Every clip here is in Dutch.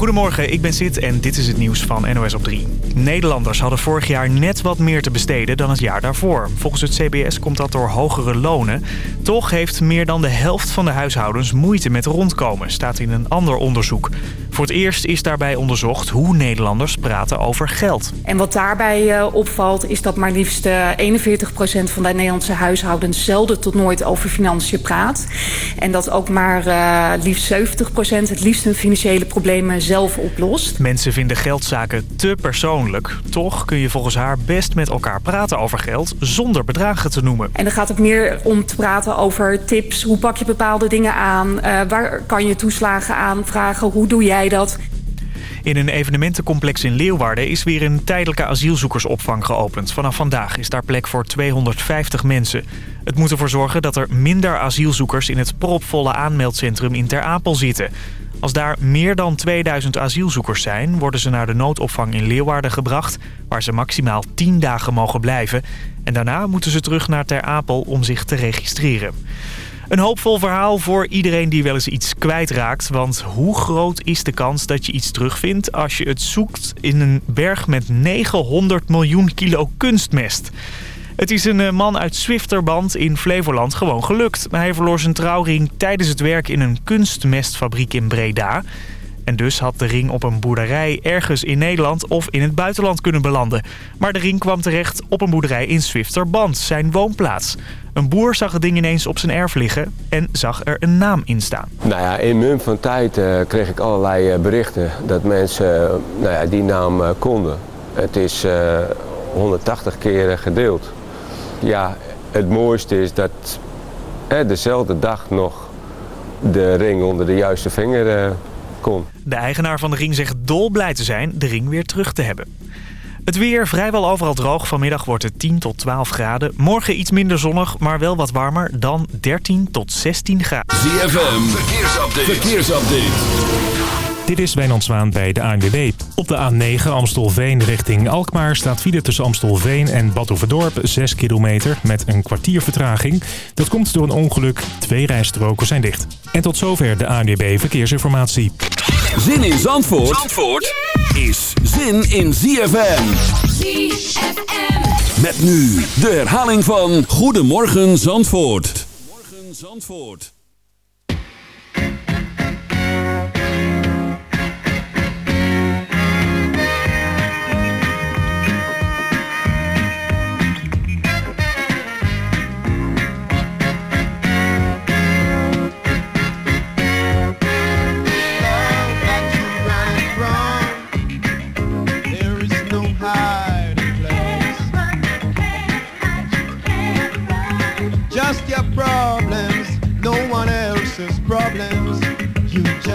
Goedemorgen, ik ben Sid en dit is het nieuws van NOS op 3. Nederlanders hadden vorig jaar net wat meer te besteden dan het jaar daarvoor. Volgens het CBS komt dat door hogere lonen. Toch heeft meer dan de helft van de huishoudens moeite met rondkomen, staat in een ander onderzoek. Voor het eerst is daarbij onderzocht hoe Nederlanders praten over geld. En wat daarbij uh, opvalt is dat maar liefst uh, 41% van de Nederlandse huishoudens zelden tot nooit over financiën praat. En dat ook maar uh, liefst 70% het liefst hun financiële problemen zelf oplost. Mensen vinden geldzaken te persoonlijk. Toch kun je volgens haar best met elkaar praten over geld zonder bedragen te noemen. En dan gaat het meer om te praten over tips. Hoe pak je bepaalde dingen aan? Uh, waar kan je toeslagen aanvragen? Hoe doe jij In een evenementencomplex in Leeuwarden is weer een tijdelijke asielzoekersopvang geopend. Vanaf vandaag is daar plek voor 250 mensen. Het moet ervoor zorgen dat er minder asielzoekers in het propvolle aanmeldcentrum in Ter Apel zitten. Als daar meer dan 2000 asielzoekers zijn, worden ze naar de noodopvang in Leeuwarden gebracht... waar ze maximaal 10 dagen mogen blijven. En daarna moeten ze terug naar Ter Apel om zich te registreren. Een hoopvol verhaal voor iedereen die wel eens iets kwijtraakt. Want hoe groot is de kans dat je iets terugvindt als je het zoekt in een berg met 900 miljoen kilo kunstmest? Het is een man uit Zwifterband in Flevoland gewoon gelukt. Hij verloor zijn trouwring tijdens het werk in een kunstmestfabriek in Breda. En dus had de ring op een boerderij ergens in Nederland of in het buitenland kunnen belanden. Maar de ring kwam terecht op een boerderij in Zwifterband, zijn woonplaats. Een boer zag het ding ineens op zijn erf liggen en zag er een naam in staan. Nou ja, in mum van tijd uh, kreeg ik allerlei uh, berichten dat mensen uh, nou ja, die naam konden. Het is 180 keer gedeeld. Ja, het mooiste is dat dezelfde dag nog de ring onder de juiste vinger kon. De eigenaar van de ring zegt dolblij te zijn de ring weer terug te hebben. Het weer vrijwel overal droog. Vanmiddag wordt het 10 tot 12 graden. Morgen iets minder zonnig, maar wel wat warmer dan 13 tot 16 graden. ZFM, verkeersupdate. verkeersupdate. Dit is Wijnand Zwaan bij de ANWB. Op de A9 Amstelveen richting Alkmaar staat file tussen Amstelveen en Badhoevedorp 6 kilometer met een kwartier vertraging. Dat komt door een ongeluk. Twee rijstroken zijn dicht. En tot zover de ANWB Verkeersinformatie. Zin in Zandvoort, Zandvoort is zin in ZFM. ZFM. Met nu de herhaling van Goedemorgen Zandvoort. Goedemorgen Zandvoort.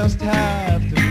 Just have to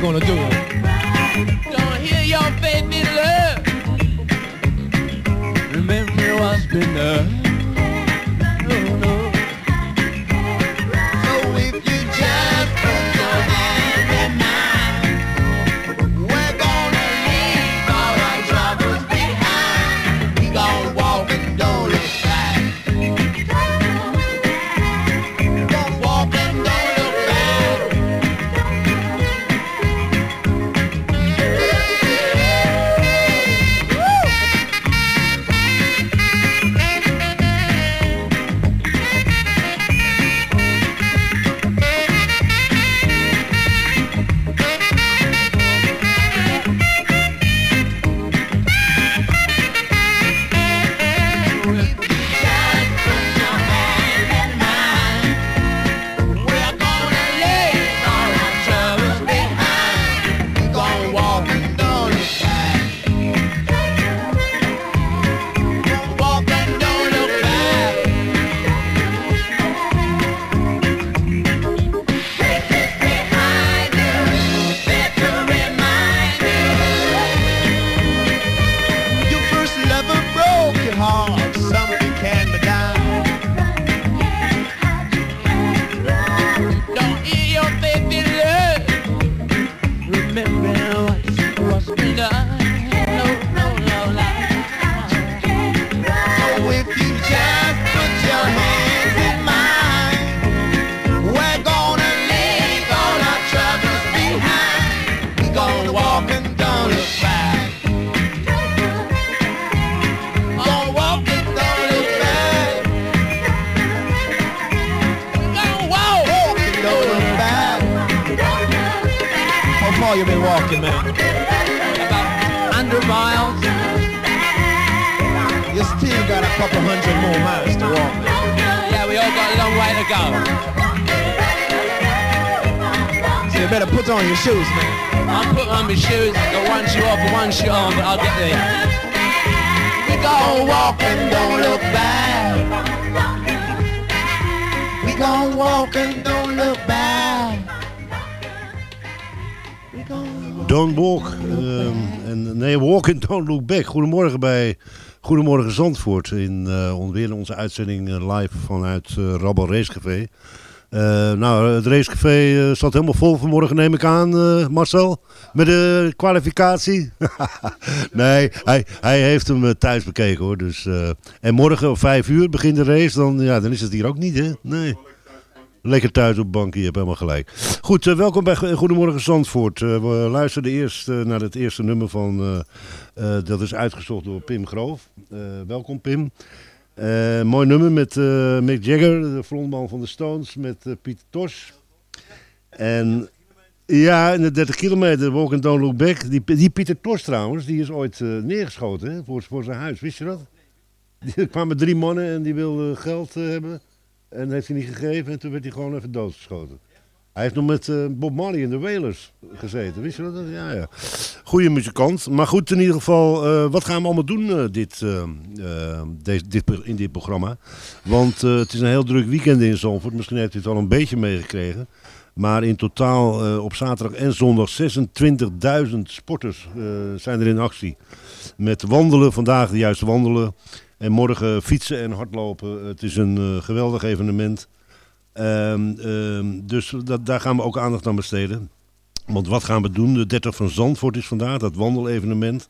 Gonna do. it. Don't hear your baby love. Remember what's been done. Far you been walking, man? About 100 miles. You still got a couple hundred more miles to walk. Yeah, we all got a long way to go. So you better put on your shoes, man. I'm putting on my shoes. Got one shoe off and one shoe on, but I'll get there. We gon' walk and don't look back. We gon' walk and don't look back. Don't walk. ehm, nee, walk and don't look back. Goedemorgen bij Goedemorgen Zandvoort. In weer onze uitzending eh, live vanuit uh, Rabbel Racecafé. Nou, het racecafé zat helemaal vol vanmorgen, neem ik aan, Marcel. Met de kwalificatie. nee, hij, hij heeft hem thuis bekeken hoor. Dus, en morgen om vijf uur begint de race. Dan, ja, dan is het hier ook niet, hè? Nee. Lekker thuis op bank, je hebt helemaal gelijk. Goed, welkom bij Goedemorgen Zandvoort. we luisterden eerst naar het eerste nummer van... dat is uitgezocht door Pim Groof. welkom Pim. Mooi nummer met Mick Jagger, de frontman van de Stones, met Pieter Tosh. En ja, in de 30 kilometer, Walk and Don't Look Back. Die, die Pieter Tosh trouwens, die is ooit neergeschoten voor, voor zijn huis. Wist je dat? Er kwamen drie mannen en die wilden geld hebben. En heeft hij niet gegeven en toen werd hij gewoon even doodgeschoten. Hij heeft nog met uh, Bob Marley in de Wailers gezeten. Wist je dat? Ja, ja. Goeie muzikant. Maar goed, in ieder geval, uh, wat gaan we allemaal doen uh, dit, dit, in dit programma? Want het is een heel druk weekend in Zandvoort. Misschien heeft u het al een beetje meegekregen. Maar in totaal op zaterdag en zondag 26.000 sporters zijn er in actie. Met wandelen, vandaag de juiste wandelen. En morgen fietsen en hardlopen. Het is een geweldig evenement. Um, um, dus dat, daar gaan we ook aandacht aan besteden. Want wat gaan we doen? De 30 van Zandvoort is vandaag, dat wandelevenement.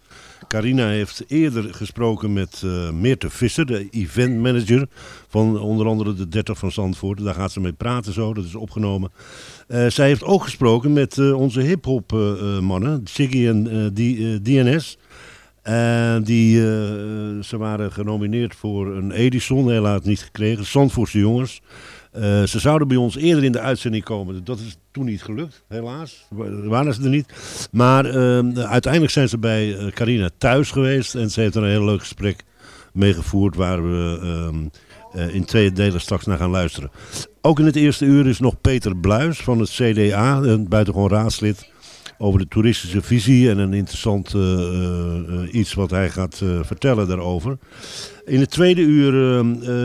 Carina heeft eerder gesproken met uh, Meerte Visser, de eventmanager van onder andere de 30 van Zandvoort. Daar gaat ze mee praten zo, dat is opgenomen. Uh, zij heeft ook gesproken met onze hip-hop mannen, Siggy en DNS. Die, ze waren genomineerd voor een Edison, helaas niet gekregen. Zandvoortse jongens. Uh, ze zouden bij ons eerder in de uitzending komen. Dat is toen niet gelukt, helaas. Waren ze er niet. Maar uh, uiteindelijk zijn ze bij Carina thuis geweest. En ze heeft er een heel leuk gesprek mee gevoerd. Waar we uh, in twee delen straks naar gaan luisteren. Ook in het eerste uur is nog Peter Bluis van het CDA. Een buitengewoon raadslid. Over de toeristische visie en een interessant iets wat hij gaat vertellen daarover. In het tweede uur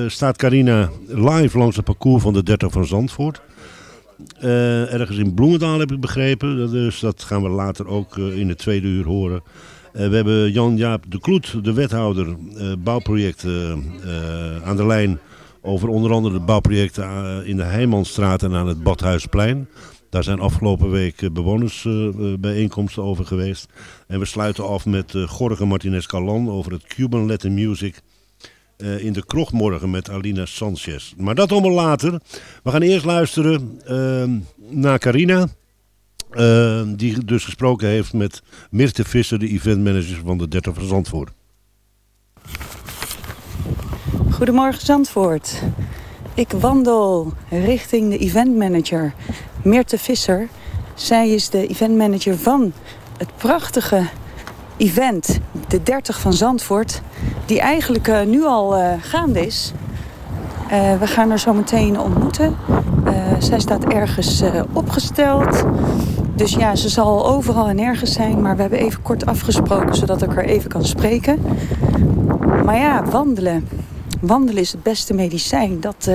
staat Carina live langs het parcours van de 30 van Zandvoort. Ergens in Bloemendaal heb ik begrepen. Dus dat gaan we later ook in het tweede uur horen. we hebben Jan-Jaap de Kloet, de wethouder bouwprojecten aan de lijn. Over onder andere de bouwprojecten in de Heijmanstraat en aan het Badhuisplein. Daar zijn afgelopen week bewonersbijeenkomsten over geweest. En we sluiten af met Jorge Martinez Calan over het Cuban Latin Music in de krocht morgen met Alina Sanchez. Maar dat allemaal later. We gaan eerst luisteren uh, naar Carina. Uh, die dus gesproken heeft met Mirte Visser, de eventmanager van de 30 van Zandvoort. Goedemorgen Zandvoort. Ik wandel richting de eventmanager Mirte Visser. Zij is de eventmanager van het prachtige event, de 30 van Zandvoort, die eigenlijk uh, nu al uh, gaande is. Uh, we gaan haar zo meteen ontmoeten. zij staat ergens opgesteld. Dus ja, ze zal overal en ergens zijn. Maar we hebben even kort afgesproken zodat ik haar even kan spreken. Maar ja, wandelen. Wandelen is het beste medicijn. Dat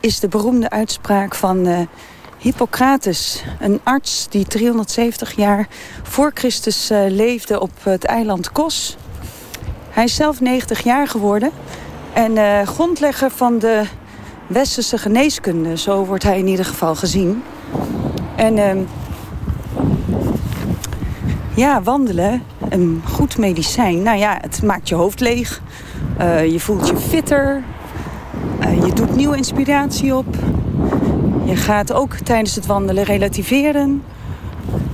is de beroemde uitspraak van Hippocrates, een arts die 370 jaar voor Christus uh, leefde op het eiland Kos. Hij is zelf 90 jaar geworden en uh, grondlegger van de westerse geneeskunde. Zo wordt hij in ieder geval gezien. En uh, ja, wandelen, een goed medicijn. Nou ja, het maakt je hoofd leeg. Uh, je voelt je fitter. je doet nieuwe inspiratie op. Je gaat ook tijdens het wandelen relativeren.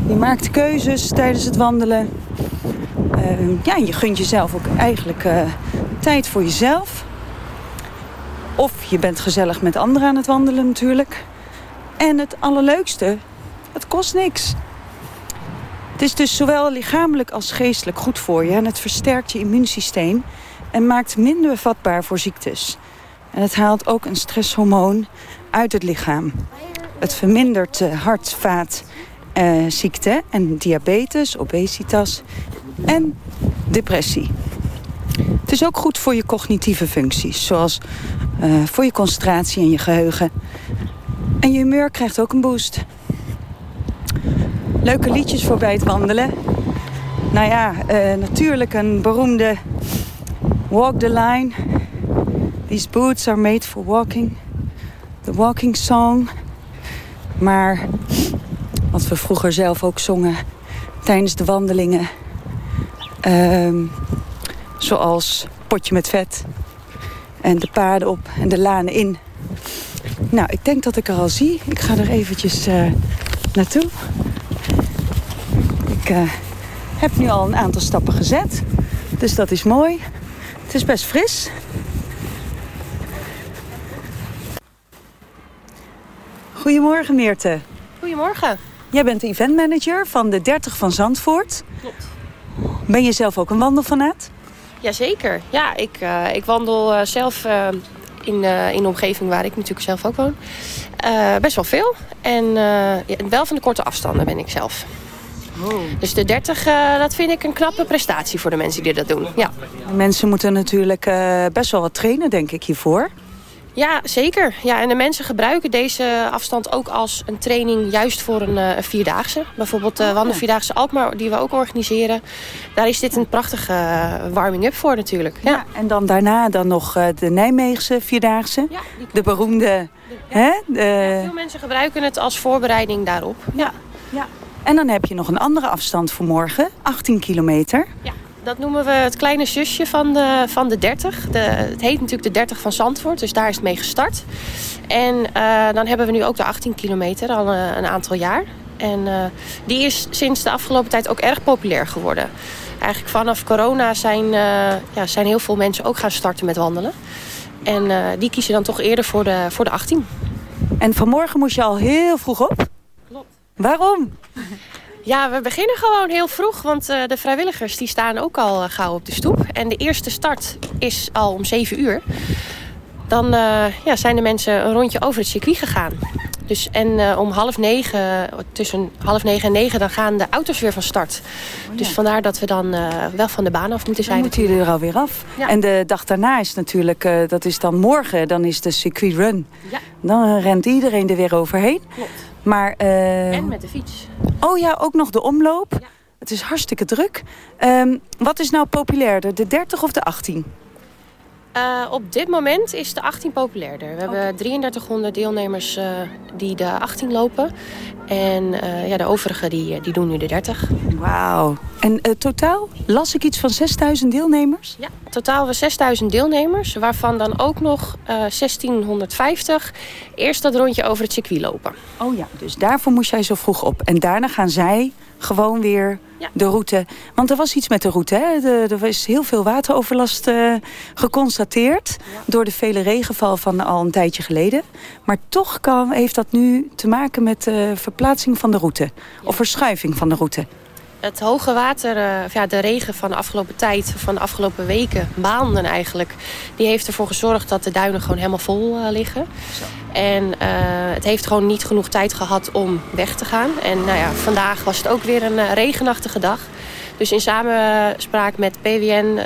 Je maakt keuzes tijdens het wandelen. Uh, ja, je gunt jezelf ook eigenlijk tijd voor jezelf. Of je bent gezellig met anderen aan het wandelen natuurlijk. En het allerleukste, het kost niks. Het is dus zowel lichamelijk als geestelijk goed voor je. En het versterkt je immuunsysteem en maakt minder vatbaar voor ziektes. En het haalt ook een stresshormoon uit het lichaam. Het vermindert uh, hart, ziekte en diabetes, obesitas en depressie. Het is ook goed voor je cognitieve functies, zoals uh, voor je concentratie en je geheugen. En je humeur krijgt ook een boost. Leuke liedjes voor bij het wandelen. Nou ja, uh, natuurlijk een beroemde Walk the Line. These boots are made for walking. The walking song. Maar wat we vroeger zelf ook zongen tijdens de wandelingen. Uh, zoals potje met vet. En de paarden op en de lanen in. Nou, ik denk dat ik er al zie. Ik ga er eventjes uh, naartoe. Ik uh, heb nu al een aantal stappen gezet. Dus dat is mooi. Het is best fris. Goedemorgen Meerte. Goedemorgen. Jij bent de eventmanager van de 30 van Zandvoort. Klopt. Ben je zelf ook een wandelfanaat? Jazeker. Ja, ik, uh, ik wandel uh, zelf uh, in, in de omgeving waar ik natuurlijk zelf ook woon. best wel veel. En wel van de korte afstanden ben ik zelf. Oh. Dus de 30, dat vind ik een knappe prestatie voor de mensen die dat doen. Ja. Mensen moeten natuurlijk best wel wat trainen, denk ik, hiervoor. Ja, zeker. Ja, en de mensen gebruiken deze afstand ook als een training juist voor een, uh, vierdaagse. Bijvoorbeeld de uh, Wandelvierdaagse Alkmaar, die we ook organiseren. Daar is dit een prachtige warming-up voor natuurlijk. Ja. ja. en dan daarna dan nog de Nijmeegse Vierdaagse. Ja, de beroemde... De, hè? De... Ja, veel mensen gebruiken het als voorbereiding daarop. Ja. ja. En dan heb je nog een andere afstand voor morgen. 18 kilometer. Ja. Dat noemen we het kleine zusje van de, van de 30. De, het heet natuurlijk de 30 van Zandvoort, dus daar is het mee gestart. En uh, dan hebben we nu ook de 18 kilometer al uh, een aantal jaar. En uh, die is sinds de afgelopen tijd ook erg populair geworden. Eigenlijk vanaf corona zijn, ja, zijn heel veel mensen ook gaan starten met wandelen. En die kiezen dan toch eerder voor de, voor de 18. En vanmorgen moest je al heel vroeg op? Waarom? Ja, we beginnen gewoon heel vroeg, want uh, de vrijwilligers die staan ook al uh, gauw op de stoep. En de eerste start is al om 7 uur. Dan uh, ja, zijn de mensen een rondje over het circuit gegaan. Dus, en om half negen, tussen half negen en negen, dan gaan de auto's weer van start. Oh, ja. Dus vandaar dat we dan wel van de baan af moeten zijn. Dan moeten jullie er alweer af. Ja. En de dag daarna is natuurlijk, dat is dan morgen, dan is de circuit run. Ja. Dan rent iedereen er weer overheen. Klopt. Maar, uh... En met de fiets. Oh ja, ook nog de omloop. Ja. Het is hartstikke druk. Um, wat is nou populairder, de 30 of de 18? Uh, op dit moment is de 18 populairder. We hebben okay. 3300 deelnemers uh, die de 18 lopen. En uh, ja, de overigen die, die doen nu de 30. Wauw. En totaal las ik iets van 6000 deelnemers? Ja, totaal hebben we 6000 deelnemers. Waarvan dan ook nog 1650 eerst dat rondje over het circuit lopen. Oh ja, dus daarvoor moest jij zo vroeg op. En daarna gaan zij gewoon weer ja. de route. Want er was iets met de route. Hè? De, er is heel veel wateroverlast uh, geconstateerd. Ja. Door de vele regenval van al een tijdje geleden. Maar toch kan, heeft dat nu te maken met de verplaatsing van de route. Ja. Of verschuiving van de route. Het hoge water, uh, ja, de regen van de afgelopen tijd, van de afgelopen weken, maanden eigenlijk, die heeft ervoor gezorgd dat de duinen gewoon helemaal vol uh, liggen. Zo. En uh, het heeft gewoon niet genoeg tijd gehad om weg te gaan. En nou ja, vandaag was het ook weer een regenachtige dag. Dus in samenspraak met PWN,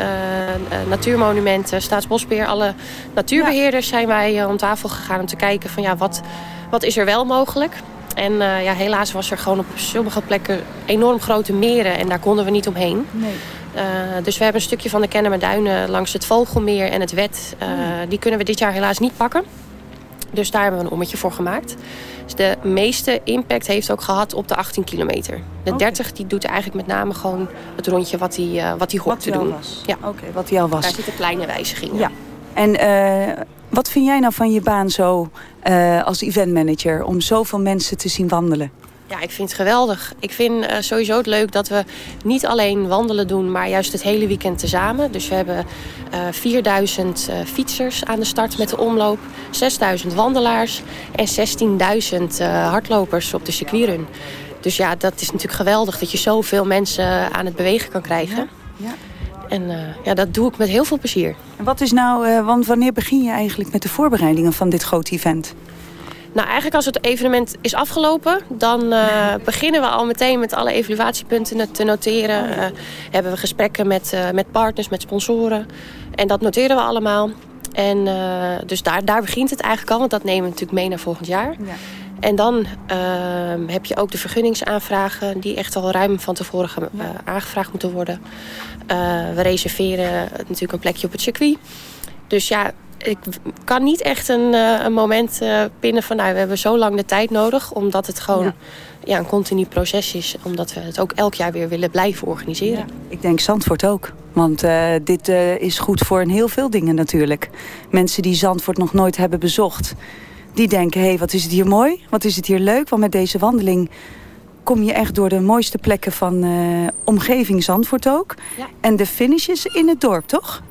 Natuurmonumenten, Staatsbosbeheer, alle natuurbeheerders zijn wij om tafel gegaan om te kijken van ja, wat, wat is er wel mogelijk. En uh, ja, helaas was er gewoon op sommige plekken enorm grote meren en daar konden we niet omheen. Nee. Uh, dus we hebben een stukje van de Kennemerduinen langs het Vogelmeer en het Wet. Uh, mm. Die kunnen we dit jaar helaas niet pakken. Dus daar hebben we een ommetje voor gemaakt. Dus de meeste impact heeft ook gehad op de 18 kilometer. De okay. 30 die doet eigenlijk met name gewoon het rondje wat hij, uh, wat hij hoort te doen. Was. Ja. Oké, okay, wat hij al was. Daar zitten kleine wijzigingen. Ja. En wat vind jij nou van je baan zo uh, als eventmanager om zoveel mensen te zien wandelen? Ja, ik vind het geweldig. Ik vind uh, sowieso het leuk dat we niet alleen wandelen doen, maar juist het hele weekend tezamen. Dus we hebben uh, 4000 uh, fietsers aan de start met de omloop, 6000 wandelaars en 16.000 hardlopers op de circuitrun. dus ja, dat is natuurlijk geweldig dat je zoveel mensen aan het bewegen kan krijgen. Ja. En eh, ja, dat doe ik met heel veel plezier. En wat is nou, eh, want wanneer begin je eigenlijk met de voorbereidingen van dit grote event? Nou, eigenlijk als het evenement is afgelopen, dan eh, beginnen we al meteen met alle evaluatiepunten te noteren. Hebben we gesprekken met, met partners, met sponsoren. En dat noteren we allemaal. En dus daar, daar begint het eigenlijk al, want dat nemen we natuurlijk mee naar volgend jaar. Ja. En dan ehm, heb je ook de vergunningsaanvragen die echt al ruim van tevoren ge- aangevraagd moeten worden. Eh, we reserveren natuurlijk een plekje op het circuit. Dus ja, ik kan niet echt een, eh, een moment eh, pinnen van nou, we hebben zo lang de tijd nodig. Omdat het gewoon Ja. ja. een continu proces is. Omdat we het ook elk jaar weer willen blijven organiseren. Ik denk Zandvoort ook. Want dit is goed voor een heel veel dingen natuurlijk. Mensen die Zandvoort nog nooit hebben bezocht... die denken, hé, hey, wat is het hier mooi? Wat is het hier leuk? Want met deze wandeling kom je echt door de mooiste plekken van eh, omgeving Zandvoort ook. Ja. En de finish is in het dorp, toch?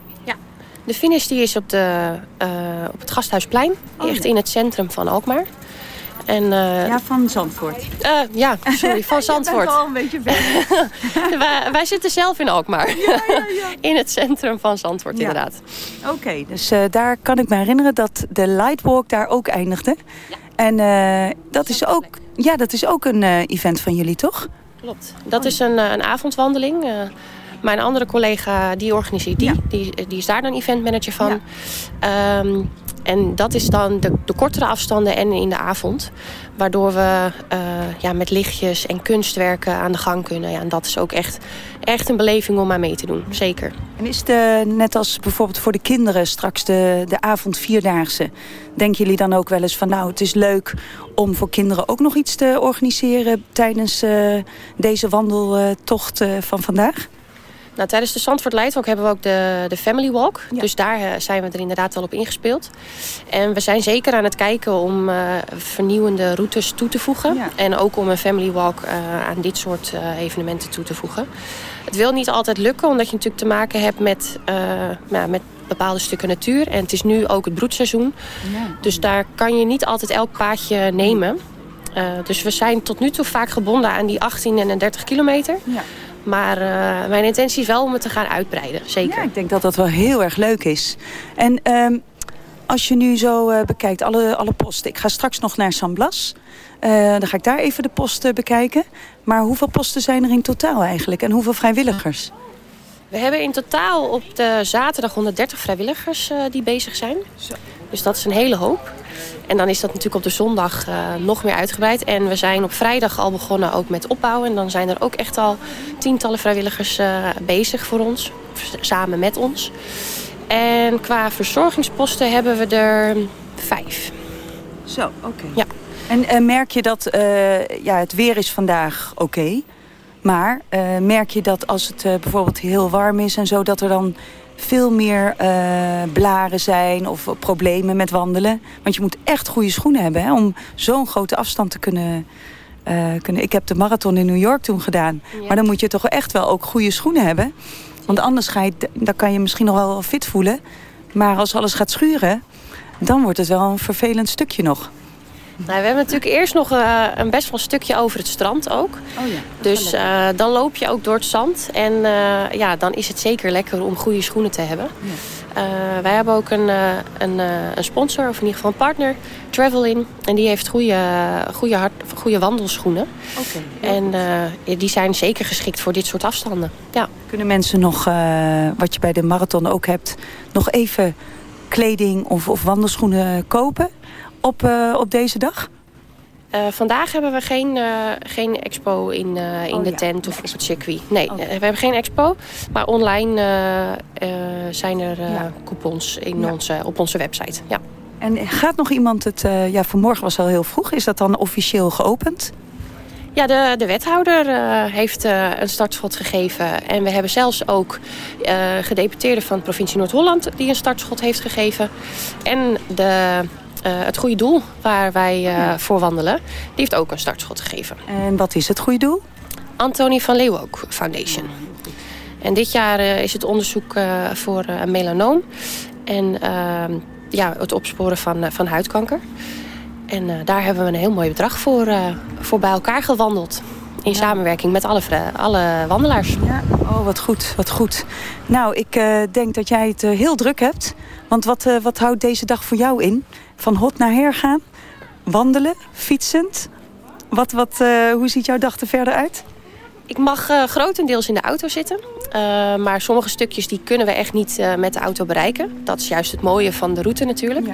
De finish die is op, de, eh, op het Gasthuisplein. Oh, echt ja. in het centrum van Alkmaar. En, eh, Ja, van Zandvoort. ja, sorry, van Zandvoort. een beetje ver. wij, wij zitten zelf in Alkmaar. in het centrum van Zandvoort, Ja. inderdaad. Oké, dus daar kan ik me herinneren dat de Lightwalk daar ook eindigde. En dat, is ook, ja, dat is ook een eh, event van jullie, toch? Klopt. Dat is een, eh, een avondwandeling. Eh, mijn andere collega die organiseert die. Ja. die. Die is daar dan eventmanager van. Ehm, en dat is dan de, de kortere afstanden en in de avond. Waardoor we eh, ja, met lichtjes en kunstwerken aan de gang kunnen. Ja, en dat is ook echt, echt een beleving om aan mee te doen. Zeker. En is eh, net als bijvoorbeeld voor de kinderen straks de, de avond vierdaagse... denken jullie dan ook wel eens van nou, het is leuk om voor kinderen ook nog iets te organiseren... tijdens eh, deze wandeltocht eh, van vandaag? Nou, tijdens de Zandvoort Lightwalk hebben we ook de, de Family Walk. Ja. Dus daar eh, zijn we er inderdaad wel op ingespeeld. En we zijn zeker aan het kijken om eh, vernieuwende routes toe te voegen. Ja. En ook om een Family Walk eh, aan dit soort evenementen toe te voegen. Het wil niet altijd lukken, omdat je natuurlijk te maken hebt met, nou, met bepaalde stukken natuur. En het is nu ook het broedseizoen. Dus daar kan je niet altijd elk paadje nemen. Dus we zijn tot nu toe vaak gebonden aan die 18 en een 30 kilometer. Ja. Maar eh, mijn intentie is wel om het te gaan uitbreiden, zeker. Ja, ik denk dat dat wel heel erg leuk is. En ehm, als je nu zo eh, bekijkt, alle, alle posten. Ik ga straks nog naar San Blas. Eh, dan ga ik daar even de posten bekijken. Maar hoeveel posten zijn er in totaal eigenlijk? En hoeveel vrijwilligers? We hebben in totaal op de zaterdag 130 vrijwilligers die bezig zijn. Dus dat is een hele hoop. En dan is dat natuurlijk op de zondag eh, nog meer uitgebreid. En we zijn op vrijdag al begonnen ook met opbouwen. En dan zijn er ook echt al tientallen vrijwilligers eh, bezig voor ons. Samen met ons. En qua verzorgingsposten hebben we er vijf. Zo, oké. Ja. En eh, merk je dat, ja, het weer is vandaag oké. maar merk je dat als het bijvoorbeeld heel warm is en zo, dat er dan veel meer eh, blaren zijn of problemen met wandelen? Want je moet echt goede schoenen hebben hè, om zo'n grote afstand te kunnen, eh, kunnen. Ik heb de marathon in New York toen gedaan. Ja. Maar dan moet je toch echt wel ook goede schoenen hebben. Want anders ga je, dan kan je misschien nog wel fit voelen. Maar als alles gaat schuren, dan wordt het wel een vervelend stukje nog. Nou, we hebben natuurlijk eerst nog eh, een best wel stukje over het strand ook. Oh ja. Dus eh, dan loop je ook door het zand. En eh, ja, dan is het zeker lekker om goede schoenen te hebben. Eh, wij hebben ook een, een, een sponsor, of in ieder geval een partner, Travelin. En die heeft goede, goede, hard, goede wandelschoenen. En die zijn zeker geschikt voor dit soort afstanden. Ja. Kunnen mensen nog, wat je bij de marathon ook hebt, nog even kleding of, of wandelschoenen kopen op, eh, op deze dag? Eh, vandaag hebben we geen, eh, geen expo in, in Oh de ja, tent of op het circuit. Nee, Oh. we hebben geen expo. Maar online zijn er Ja. coupons in Ja. onze, op onze website. Ja. En gaat nog iemand het, ja vanmorgen was al heel vroeg, is dat dan officieel geopend? Ja, de, de wethouder heeft een startschot gegeven. En we hebben zelfs ook gedeputeerden van de provincie Noord-Holland... die een startschot heeft gegeven. En de, het goede doel waar wij eh, voor wandelen... die heeft ook een startschot gegeven. En wat is het goede doel? Antonie van Leeuwenhoek Foundation. En dit jaar eh, is het onderzoek eh, voor eh, een melanoom. En ehm, ja, het opsporen van, eh, van huidkanker. En eh, daar hebben we een heel mooi bedrag voor, eh, voor bij elkaar gewandeld. In samenwerking met alle, alle wandelaars. Ja, oh wat goed, wat goed. Nou, ik eh, denk dat jij het eh, heel druk hebt. Want wat, eh, wat houdt deze dag voor jou in? Van hot naar her gaan? Wandelen? Fietsend? Wat, wat, eh, hoe ziet jouw dag er verder uit? Ik mag eh, grotendeels in de auto zitten. Eh, maar sommige stukjes die kunnen we echt niet met de auto bereiken. Dat is juist het mooie van de route natuurlijk.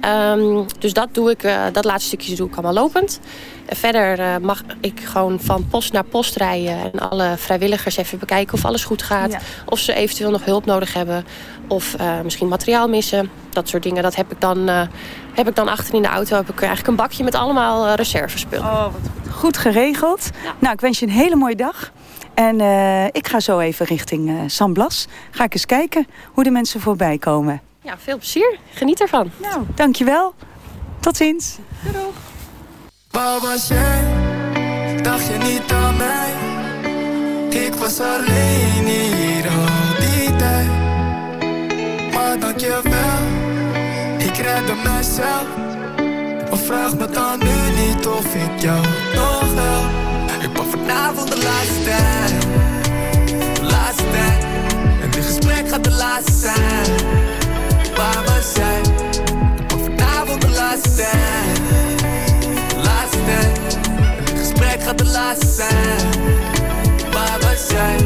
Ehm, dus dat doe ik, dat laatste stukje doe ik allemaal lopend. Verder eh, mag ik gewoon van post naar post rijden en alle vrijwilligers even bekijken of alles goed gaat. Ja. Of ze eventueel nog hulp nodig hebben. Of eh, misschien materiaal missen. Dat soort dingen. Dat heb ik dan, eh, heb ik dan achter in de auto. Heb ik eigenlijk een bakje met allemaal eh, reservespul. Oh, wat goed. Goed geregeld. Nou, ik wens je een hele mooie dag. En ik ga zo even richting San Blas. Ga ik eens kijken hoe de mensen voorbij komen. Ja, veel plezier. Geniet ervan. Nou, dankjewel. Tot ziens. Waar was jij? Dacht je niet aan mij? Ik was alleen hier al die tijd. Maar dankjewel, ik redde mijzelf. Maar vraag me dan nu niet of ik jou nog wel. Ik pak vanavond de laatste tijd. De laatste tijd. En dit gesprek gaat de laatste zijn. Laatste zijn. Waar was jij?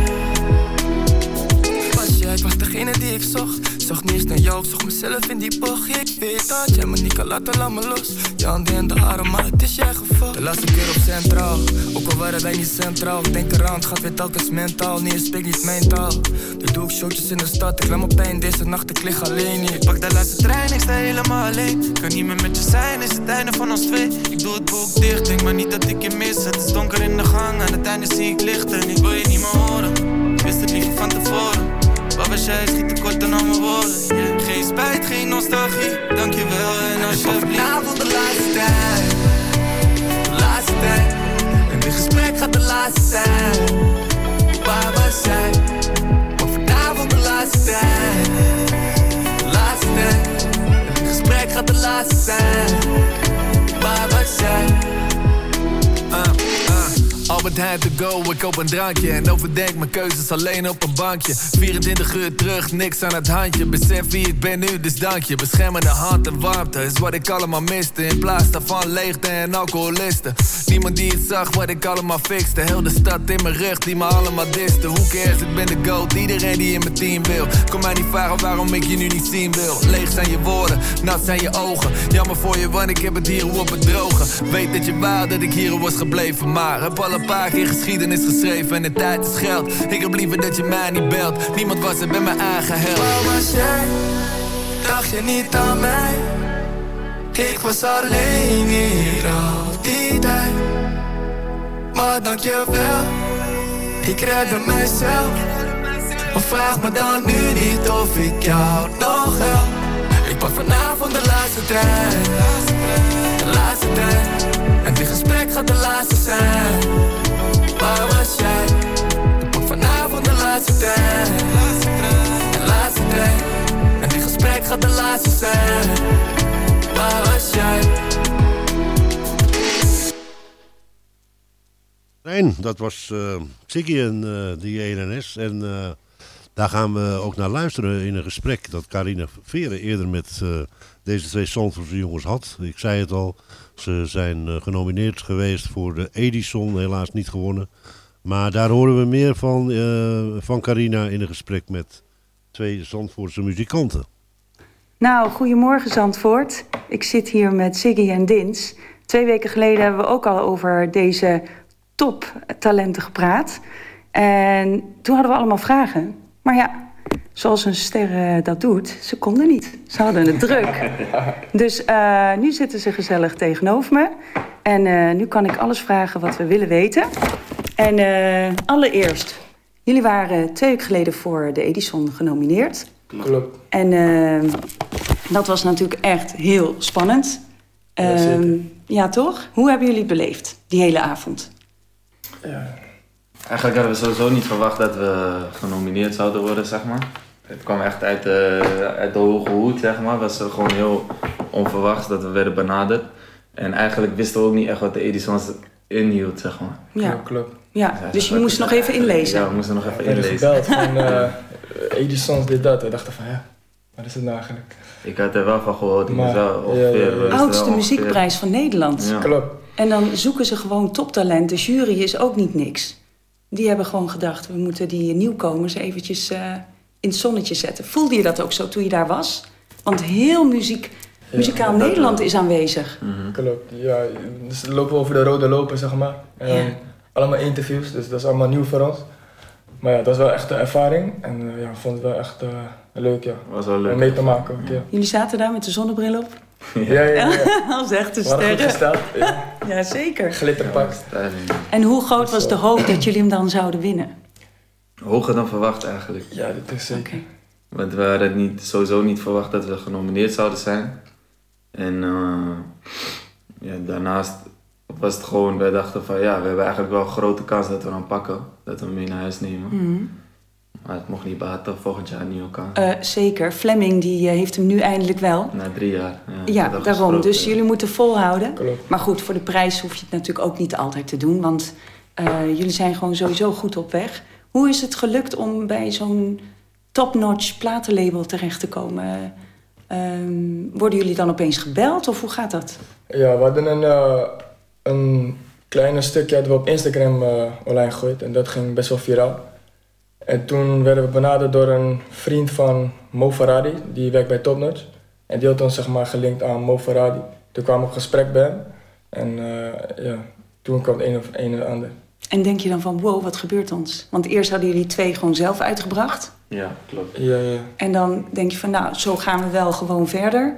Was jij? Ik was degene die ik zocht. Zocht niets naar jou, ik zocht mezelf in die bocht. Ik weet dat jij me niet kan laten, laat me los. Je handen in de haren, maar het is jij geval. De laatste keer op centraal, ook al waren wij niet centraal. Ik denk eraan, het gaat weer telkens mentaal. Nee, je spreekt niet mijn taal. Nu doe ik showtjes in de stad, ik laat me pijn deze nacht, ik lig alleen hier. Ik pak de laatste trein, ik sta helemaal alleen. Kan niet meer met je zijn, is het einde van ons twee. Ik doe het boek dicht, denk maar niet dat ik je mis. Het is donker in de gang, aan het einde zie ik lichten. Ik wil je niet meer horen, ik wist het liever van tevoren. Waar was jij, schiet tekort aan al mijn woorden. Yeah. Geen spijt, geen nostalgie, dankjewel en alsjeblieft. Vanavond de laatste tijd, de laatste tijd. En dit gesprek gaat de laatste zijn. Waar was jij? Maar vanavond de laatste tijd, de laatste tijd. En dit gesprek gaat de laatste zijn. Waar was jij? Albert Heijn to go, ik koop een drankje En overdenk mijn keuzes alleen op een bankje. 24 uur terug, niks aan het handje. Besef wie ik ben nu, dus dank je. Beschermende hand en warmte is wat ik allemaal miste. In plaats daarvan leegte en alcoholisten. Niemand die het zag wat ik allemaal fixte. Heel de stad in mijn rug die me allemaal diste. Hoe cares, ik ben de goat, iedereen die in mijn team wil. Kom mij niet vragen waarom ik je nu niet zien wil. Leeg zijn je woorden, nat zijn je ogen. Jammer voor je, want ik heb het hier op het droge Weet dat je wou dat ik hier was gebleven Maar heb al paar keer geschiedenis geschreven En de tijd is geld Ik heb liever dat je mij niet belt Niemand was er bij eigen held Waar was jij? Dacht je niet aan mij? Ik was alleen hier al die tijd. Maar dankjewel, ik redde mijzelf. Maar vraag me dan nu niet of ik jou nog help. Ik pak vanavond de laatste trein. De laatste trein. En dit gesprek gaat de laatste zijn. Waar was jij? Vanavond de laatste trein. De laatste trein. En dit gesprek gaat de laatste zijn. Waar was jij? Nee, dat was eh Ziggy en eh de JNNS. En eh, daar gaan we ook naar luisteren in een gesprek dat Carina Veren eerder met eh, deze twee Zandvoortse jongens had. Ik zei het al, ze zijn eh, genomineerd geweest voor de Edison, helaas niet gewonnen. Maar daar horen we meer van, eh, van Carina in een gesprek met twee Zandvoortse muzikanten. Nou, goedemorgen Zandvoort. Ik zit hier met Siggy en Dins. Twee weken geleden hebben we ook al over deze toptalenten gepraat. En toen hadden we allemaal vragen. Maar ja, zoals een ster eh, dat doet, ze konden niet. Ze hadden het druk. Dus eh, nu zitten ze gezellig tegenover me. En eh, nu kan ik alles vragen wat we willen weten. En eh, allereerst, jullie waren twee weken geleden voor de Edison genomineerd. Klopt. En eh, dat was natuurlijk echt heel spannend. Ja, Ehm, ja, toch? Hoe hebben jullie het beleefd, die hele avond? Eigenlijk hadden we sowieso niet verwacht dat we genomineerd zouden worden, zeg maar. Het kwam echt uit de, uit de hoge hoed, zeg maar. Het was gewoon heel onverwachts dat we werden benaderd. En eigenlijk wisten we ook niet echt wat de Edisons inhield, zeg maar. Ja. Klopt. Ja, dus je moest nog even inlezen. Ja, we moesten nog even inlezen. gebeld van eh Edison's dit dat. We dachten van ja, wat is het nou eigenlijk? Ik had er wel van gehoord, ik Maar- wel ja, ongeveer... ja, ja. we wisten Oudste ongeveer- muziekprijs van Nederland. Ja. Klopt. En dan zoeken ze gewoon toptalent. De jury is ook niet niks. Die hebben gewoon gedacht, we moeten die nieuwkomers eventjes eh, in het zonnetje zetten. Voelde je dat ook zo toen je daar was? Want heel muziek, muzikaal Nederland is aanwezig. Klopt, ja. Dus we lopen over de rode lopen, zeg maar. En Ja. allemaal interviews, dus dat is allemaal nieuw voor ons. Maar ja, dat was wel echt een ervaring. En eh, ja, ik vond het wel echt eh, leuk, ja. Was wel leuk. Om mee te maken ook, ja. Jullie zaten daar met de zonnebril op? Ja, ja, ja. Als echte sterren. Ja. Ja, zeker. Glitterpak. En hoe groot was de hoop dat jullie hem dan zouden winnen? Hoger dan verwacht eigenlijk. Ja, dat is zeker. Want we hadden niet, sowieso niet verwacht dat we genomineerd zouden zijn. En eh, ja, daarnaast was het gewoon, wij dachten van ja, we hebben eigenlijk wel een grote kans dat we hem pakken. Dat we hem mee naar huis nemen. Mhm. Maar het mocht niet baten, volgend jaar nieuwe kans. Eh, zeker. Fleming die eh, heeft hem nu eindelijk wel. Na drie jaar. Ja, daarom. gesproken, Dus ja. jullie moeten volhouden. Klopt. Maar goed, voor de prijs hoef je het natuurlijk ook niet altijd te doen. Want eh, jullie zijn gewoon sowieso goed op weg. Hoe is het gelukt om bij zo'n top-notch platenlabel terecht te komen? Ehm, worden jullie dan opeens gebeld of hoe gaat dat? Ja, we hadden een, eh, een kleine stukje hadden we op Instagram eh, online gegooid en dat ging best wel viraal. En toen werden we benaderd door een vriend van Mo Faradi, die werkt bij Topnotch. En die had ons zeg maar gelinkt aan Mo Faradi. Toen kwam ik op gesprek bij hem en eh, ja, toen kwam het een of een en ander. En denk je dan van, wow, wat gebeurt ons? Want eerst hadden jullie twee gewoon zelf uitgebracht. Ja, klopt. Ja, ja. En dan denk je van, nou, zo gaan we wel gewoon verder.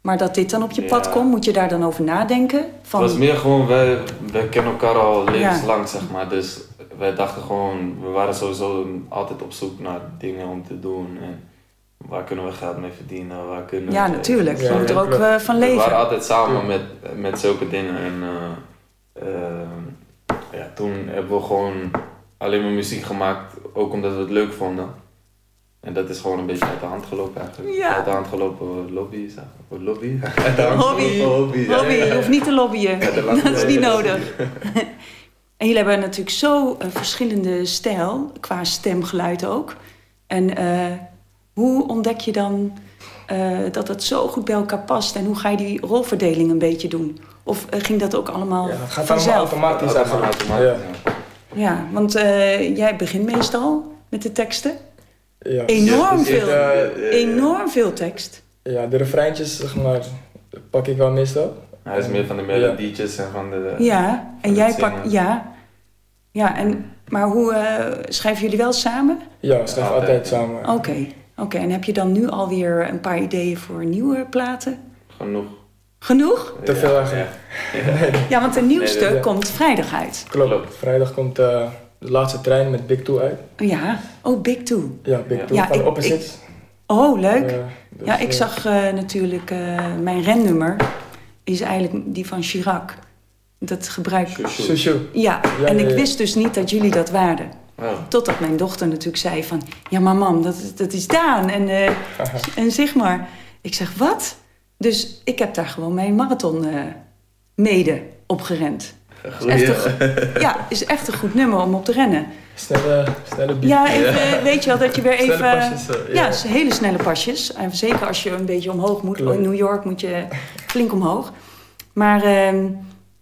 Maar dat dit dan op je pad komt, moet je daar dan over nadenken? Van, Het was meer gewoon, wij, wij kennen elkaar al levenslang, zeg maar. Dus wij dachten gewoon, we waren sowieso altijd op zoek naar dingen om te doen. En waar kunnen we geld mee verdienen? Waar kunnen Ja, we- natuurlijk. Je moet er ook, eh, van leven. We waren altijd samen met, met zulke dingen. En eh, eh, ja, toen hebben we gewoon alleen maar muziek gemaakt, ook omdat we het leuk vonden. En dat is gewoon een beetje uit de hand gelopen eigenlijk. Ja. Uit de hand gelopen lobby, zeg maar. Lobby? Uit de hand Hobby. Hobby, Hobby, ja, ja. je hoeft niet te lobbyen. Dat is niet nodig. en jullie hebben natuurlijk zo een verschillende stijl, qua stemgeluid ook. En eh, hoe ontdek je dan eh, dat het zo goed bij elkaar past? En hoe ga je die rolverdeling een beetje doen? Of eh, ging dat ook allemaal Ja, het gaat vanzelf? allemaal automatisch Dat eigenlijk. automatisch, Ja. Ja, want eh, jij begint meestal met de teksten. Ja. Enorm Ja, veel, eh, enorm veel tekst. Ja, de refreintjes, zeg maar, pak ik wel meestal. Hij is meer van de melodietjes en van de... Ja, en jij pakt. Ja, ja en, maar hoe eh, schrijven jullie wel samen? Ja, we schrijven altijd samen. Oké, oké. En heb je dan nu alweer een paar ideeën voor nieuwe platen? Genoeg. Genoeg? Te Ja, veel eigenlijk. Ja. Ja, want een nieuwste Nee, nee, nee. komt vrijdag uit. Klopt. Vrijdag komt eh, de laatste trein met Big Two uit. Ja, oh, Big Two. Ja, Big Two Ja, van ik- Opposites. Oh, leuk. Ja, dus, ja, ik eh, zag eh, natuurlijk eh, mijn rennummer is eigenlijk die van Chirac. Dat gebruik ik. Ja, Ja, en ik wist dus niet dat jullie dat waren. Totdat mijn dochter natuurlijk zei van... Ja, maar mam, dat, dat is Daan en, eh, en zeg maar. Ik zeg, wat? Dus ik heb daar gewoon mijn marathon eh, mede opgerend. Is echt een, ja, is echt een goed nummer om op te rennen. Snelle, snelle beat. Ja, even, weet je wel, dat je weer even... Snelle pasjes, eh, ja, hele snelle pasjes. En zeker als je een beetje omhoog moet. Klopt. In New York moet je flink omhoog. Maar ehm,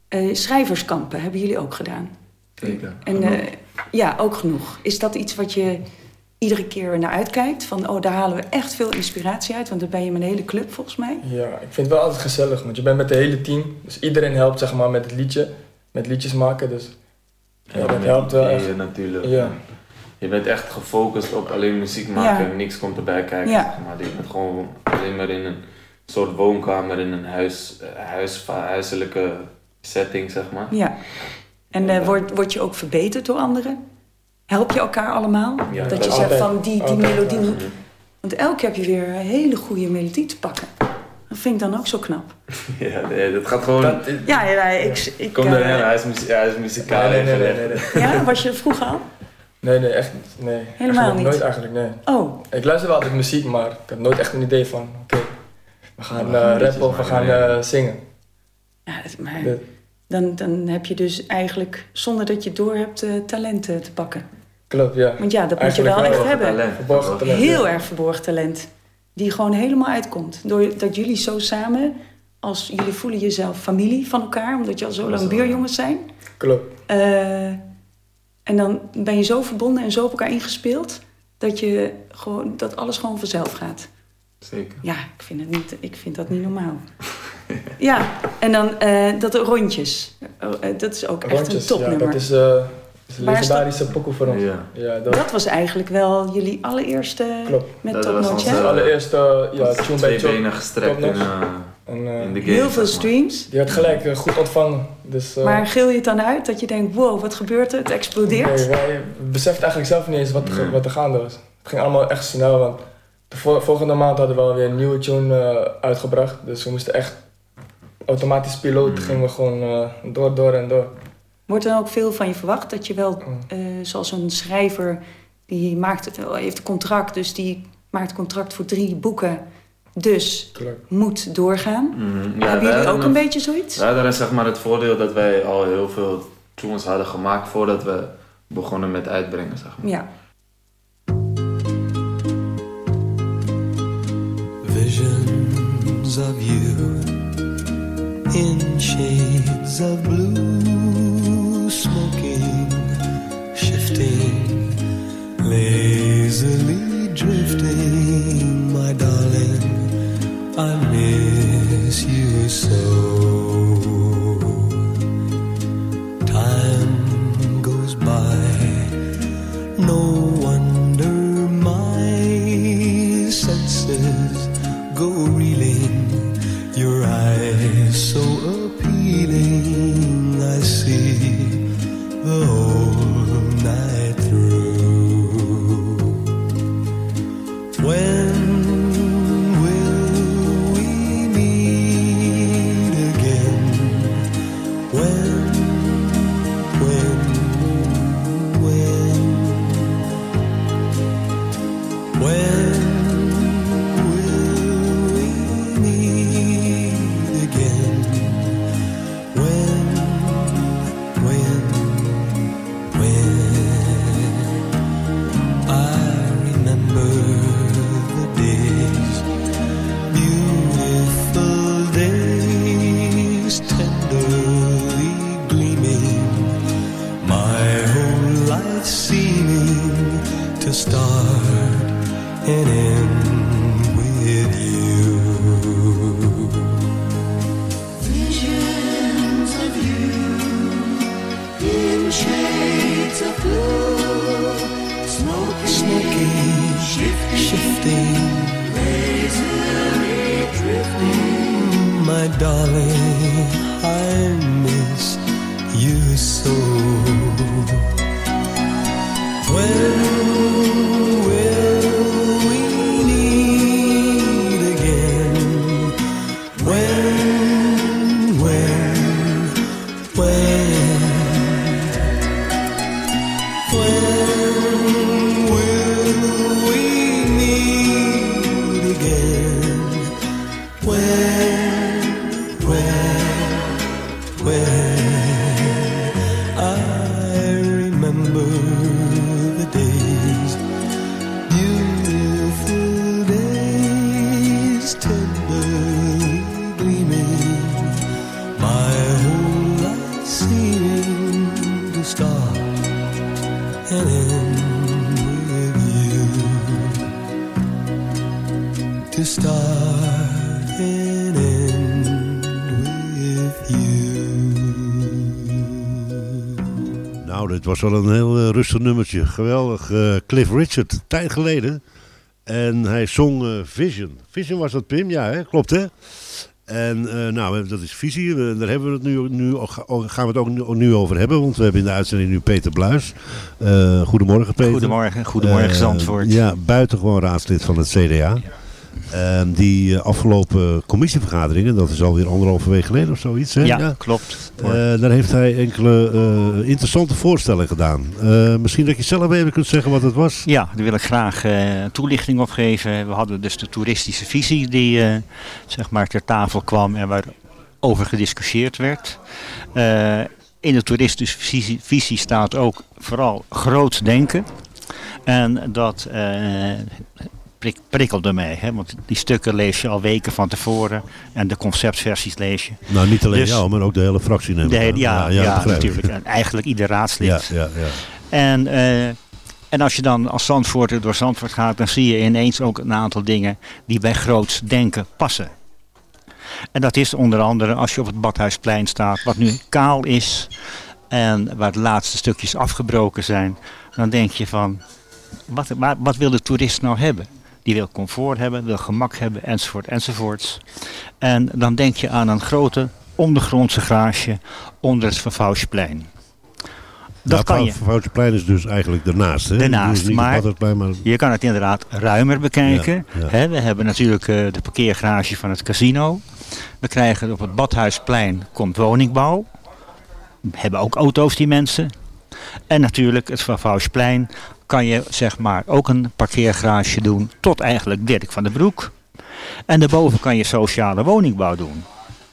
eh, schrijverskampen hebben jullie ook gedaan. Zeker. En eh, ja, ook genoeg. Is dat iets wat je iedere keer naar uitkijkt? Van, oh, daar halen we echt veel inspiratie uit. Want dan ben je met een hele club, volgens mij. Ja, ik vind het wel altijd gezellig, want je bent met het hele team. Dus iedereen helpt zeg maar met het liedje, met liedjes maken. Dus ja, dat met helpt wel echt. natuurlijk. Ja. Je bent echt gefocust op alleen muziek maken Ja. en niks komt erbij kijken. Ja. zeg maar. Je bent gewoon alleen maar in een soort woonkamer, in een huis, eh, huis, huiselijke setting, zeg maar. Ja. En eh, word, word je ook verbeterd door anderen? Help je elkaar allemaal? Ja, dat je dat- zegt van die, die Altijd, melodie ja. Want elke keer heb je weer een hele goede melodie te pakken. Dat vind ik dan ook zo knap. Ja, nee, dat gaat gewoon... Dat, Ja, ik... ik Kom eh, erin, hij is, muzie- hij is muzikaal nee, nee, nee, ingericht. nee, nee. Ja, was je vroeger al? Nee, nee, echt niet. Nee. Helemaal Echt niet? Nooit eigenlijk, nee. Oh, Ik luister wel altijd muziek, maar ik had nooit echt een idee van, oké, we gaan We gaan eh, rappen of we gaan eh, zingen. ja, dat- maar Dat- Dan, dan heb je dus eigenlijk, zonder dat je het door hebt, eh, talenten te pakken. Klopt, ja. Want ja, dat Eigenlijk moet je wel wel. echt hebben. Talent. Verborgen talent. Heel ja. erg verborgen talent. Die gewoon helemaal uitkomt. Doordat jullie zo samen, als jullie voelen jezelf familie van elkaar, omdat je al zo lang buurjongens zijn. Klopt. Eh, en dan ben je zo verbonden en zo op elkaar ingespeeld, dat, je gewoon, dat alles gewoon vanzelf gaat. Zeker. Ja, ik vind, het niet, ik vind dat niet normaal. ja, en dan eh, dat rondjes. Oh, eh, dat is ook echt een topnummer. Ja, dat is, is een legendarische pokoe voor ons. Ja. Ja, dat, Dat was eigenlijk wel jullie allereerste Klopt. met Dat Top was Notch, onze- hè? de allereerste ja, tune bij twee benen gestrekt in, eh, En, eh, in de game. Heel veel streams. die werd gelijk eh, goed ontvangen. Dus, eh, Maar geel je het dan uit dat je denkt, wow, wat gebeurt er? Het explodeert. Nee, wij beseften eigenlijk zelf niet eens wat, er- Nee. wat er gaande was. Het ging allemaal echt snel, want de vol- volgende maand hadden we alweer een nieuwe tune eh, uitgebracht. Dus we moesten echt automatisch piloot, gingen we gewoon eh, door, door en door. Wordt er dan ook veel van je verwacht? Dat je wel, Mm. eh, zoals een schrijver, die maakt het, wel- heeft een contract, dus die maakt contract voor drie boeken. Dus moet doorgaan. Ja, Hebben jullie ook een beetje zoiets? Wij hadden zeg maar het voordeel dat wij al heel veel tunes hadden gemaakt voordat we begonnen met uitbrengen, zeg maar. Ja. Visions of you in shades of blue, lazily drifting, my darling. I miss you so. Shades of blue, smoking, shifting, lazily drifting. My darling, wel een heel eh, rustig nummertje. Geweldig. eh, Cliff Richard, tijd geleden. En hij zong eh, Vision. Vision was dat, Pim? Ja, hè? klopt hè? En nou, dat is visie. Daar hebben we het nu, nu, gaan we het ook nu, ook nu over hebben. Want we hebben in de uitzending nu Peter Bluis. Goedemorgen Peter. Goedemorgen, goedemorgen Zandvoort. Ja, buitengewoon raadslid van het CDA. Ehm, die eh, afgelopen commissievergaderingen, dat is alweer anderhalve week geleden of zoiets. Hè? Ja, klopt. Eh, daar heeft hij enkele eh, interessante voorstellen gedaan. Misschien dat je zelf even kunt zeggen wat het was. Ja, daar wil ik graag toelichting op geven. We hadden dus de toeristische visie die zeg maar ter tafel kwam en waar over gediscussieerd werd. In de toeristische visie, visie staat ook vooral groot denken. En dat eh, prik, prikkelde mij, hè? want die stukken lees je al weken van tevoren en de conceptversies lees je. Nou, niet alleen Dus- jou, maar ook de hele fractie neem De ja, ja, natuurlijk. En eigenlijk ieder raadslid. Ja, ja, ja. En, eh, en als je dan als Zandvoorter door Zandvoort gaat, dan zie je ineens ook een aantal dingen die bij groots denken passen. En dat is onder andere als je op het Badhuisplein staat, wat nu kaal is en waar de laatste stukjes afgebroken zijn, dan denk je van, wat, wat wil de toerist nou hebben? Die wil comfort hebben, wil gemak hebben, enzovoort, enzovoorts. En dan denk je aan een grote ondergrondse garage onder het Vervouwsplein. Dat kan je. Is dus eigenlijk daarnaast. Hè? Daarnaast, Dus maar maar je kan het inderdaad ruimer bekijken. Ja, ja. Hè, we hebben natuurlijk eh, de parkeergarage van het casino. We krijgen op het Badhuisplein komt woningbouw. We hebben ook auto's die mensen. En natuurlijk het Vervouwsplein kan je zeg maar ook een parkeergarage doen tot eigenlijk Dirk van den Broek. En daarboven kan je sociale woningbouw doen.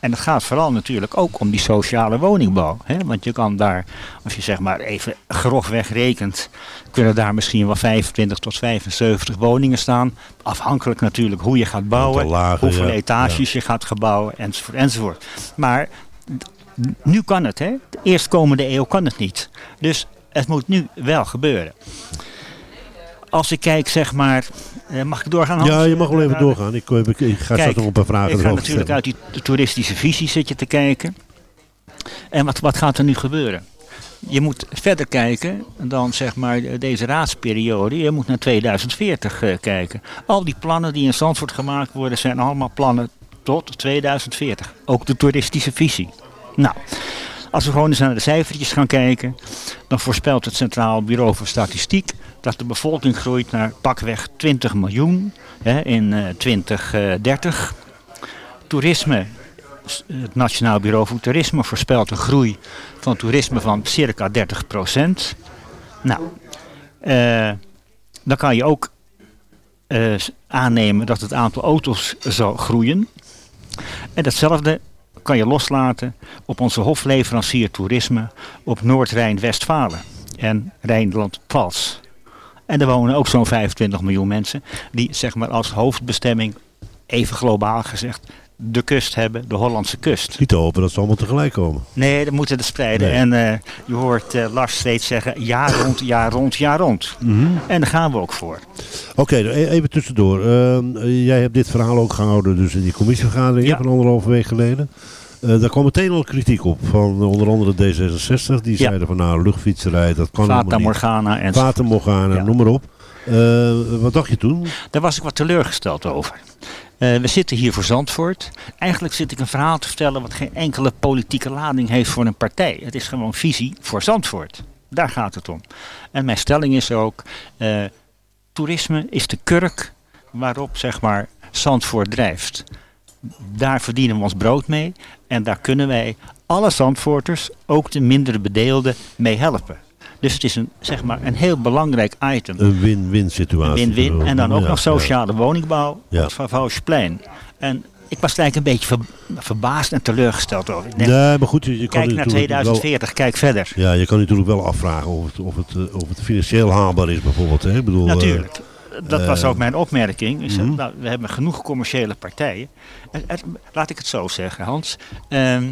En het gaat vooral natuurlijk ook om die sociale woningbouw. Hè? Want je kan daar, als je zeg maar even grofweg rekent, kunnen daar misschien wel 25 tot 75 woningen staan. Afhankelijk natuurlijk hoe je gaat bouwen, lagen, hoeveel ja, etages je gaat gebouwen, enzovoort, enzovoort. Maar nu kan het, hè? De eerstkomende eeuw kan het niet. Dus het moet nu wel gebeuren. Als ik kijk, zeg maar, eh, mag ik doorgaan? Hans? Ja, je mag wel even doorgaan. Ik, ik, ik ga straks nog een paar vragen ik ga natuurlijk uit die toeristische visie zit je te kijken. En wat, wat gaat er nu gebeuren? Je moet verder kijken dan zeg maar deze raadsperiode. Je moet naar 2040 eh, kijken. Al die plannen die in Zandvoort gemaakt worden zijn allemaal plannen tot 2040. Ook de toeristische visie. Nou, als we gewoon eens naar de cijfertjes gaan kijken, dan voorspelt het Centraal Bureau voor Statistiek dat de bevolking groeit naar pakweg 20 miljoen hè, in eh, 2030. Toerisme, s- het Nationaal Bureau voor Toerisme voorspelt een groei van toerisme van circa 30% Nou, eh, dan kan je ook eh, aannemen dat het aantal auto's zal groeien. En datzelfde kan je loslaten op onze hofleverancier toerisme op Noord-Rijn-Westfalen en Rijnland-Pfalz. En er wonen ook zo'n 25 miljoen mensen die zeg maar als hoofdbestemming, even globaal gezegd, de kust hebben, de Hollandse kust. Niet te hopen dat ze allemaal tegelijk komen. Nee, dat moeten we spreiden. Nee. En eh, je hoort eh, Lars steeds zeggen, jaar rond, jaar rond, jaar rond. Mhm. En daar gaan we ook voor. Oké, e- even tussendoor. Ehm, eh, jij hebt dit verhaal ook gehouden dus in die commissievergadering Ja. van anderhalve week geleden. Eh, daar kwam meteen al kritiek op van onder andere D66. Die Ja. zeiden van nou, luchtfietserij, dat kan helemaal niet. Morgana en Fata Morgana, Ja. noem maar op. Wat dacht je toen? Daar was ik wat teleurgesteld over. Eh, we zitten hier voor Zandvoort. Eigenlijk zit ik een verhaal te vertellen wat geen enkele politieke lading heeft voor een partij. Het is gewoon visie voor Zandvoort. Daar gaat het om. En mijn stelling is ook, eh, toerisme is de kurk waarop zeg maar Zandvoort drijft. Daar verdienen we ons brood mee en daar kunnen wij alle Zandvoorters, ook de mindere bedeelden, mee helpen. Dus het is een, zeg maar, een heel belangrijk item. Een win-win situatie. Win-win. En dan ook Ja, nog ja. sociale woningbouw Ja. Van Vouwsplein. En ik was eigenlijk een beetje ver- verbaasd en teleurgesteld over. Nee, maar goed, je, je kan kijk naar natuurlijk wel- 2040, kijk verder. Ja, je kan natuurlijk wel afvragen of het, of het, eh, of het financieel haalbaar is bijvoorbeeld. Hè? Ik bedoel, eh, Natuurlijk. Dat was eh, ook mijn opmerking. Mhm. nou, we hebben genoeg commerciële partijen. En- en- laat ik het zo zeggen, Hans. Ehm,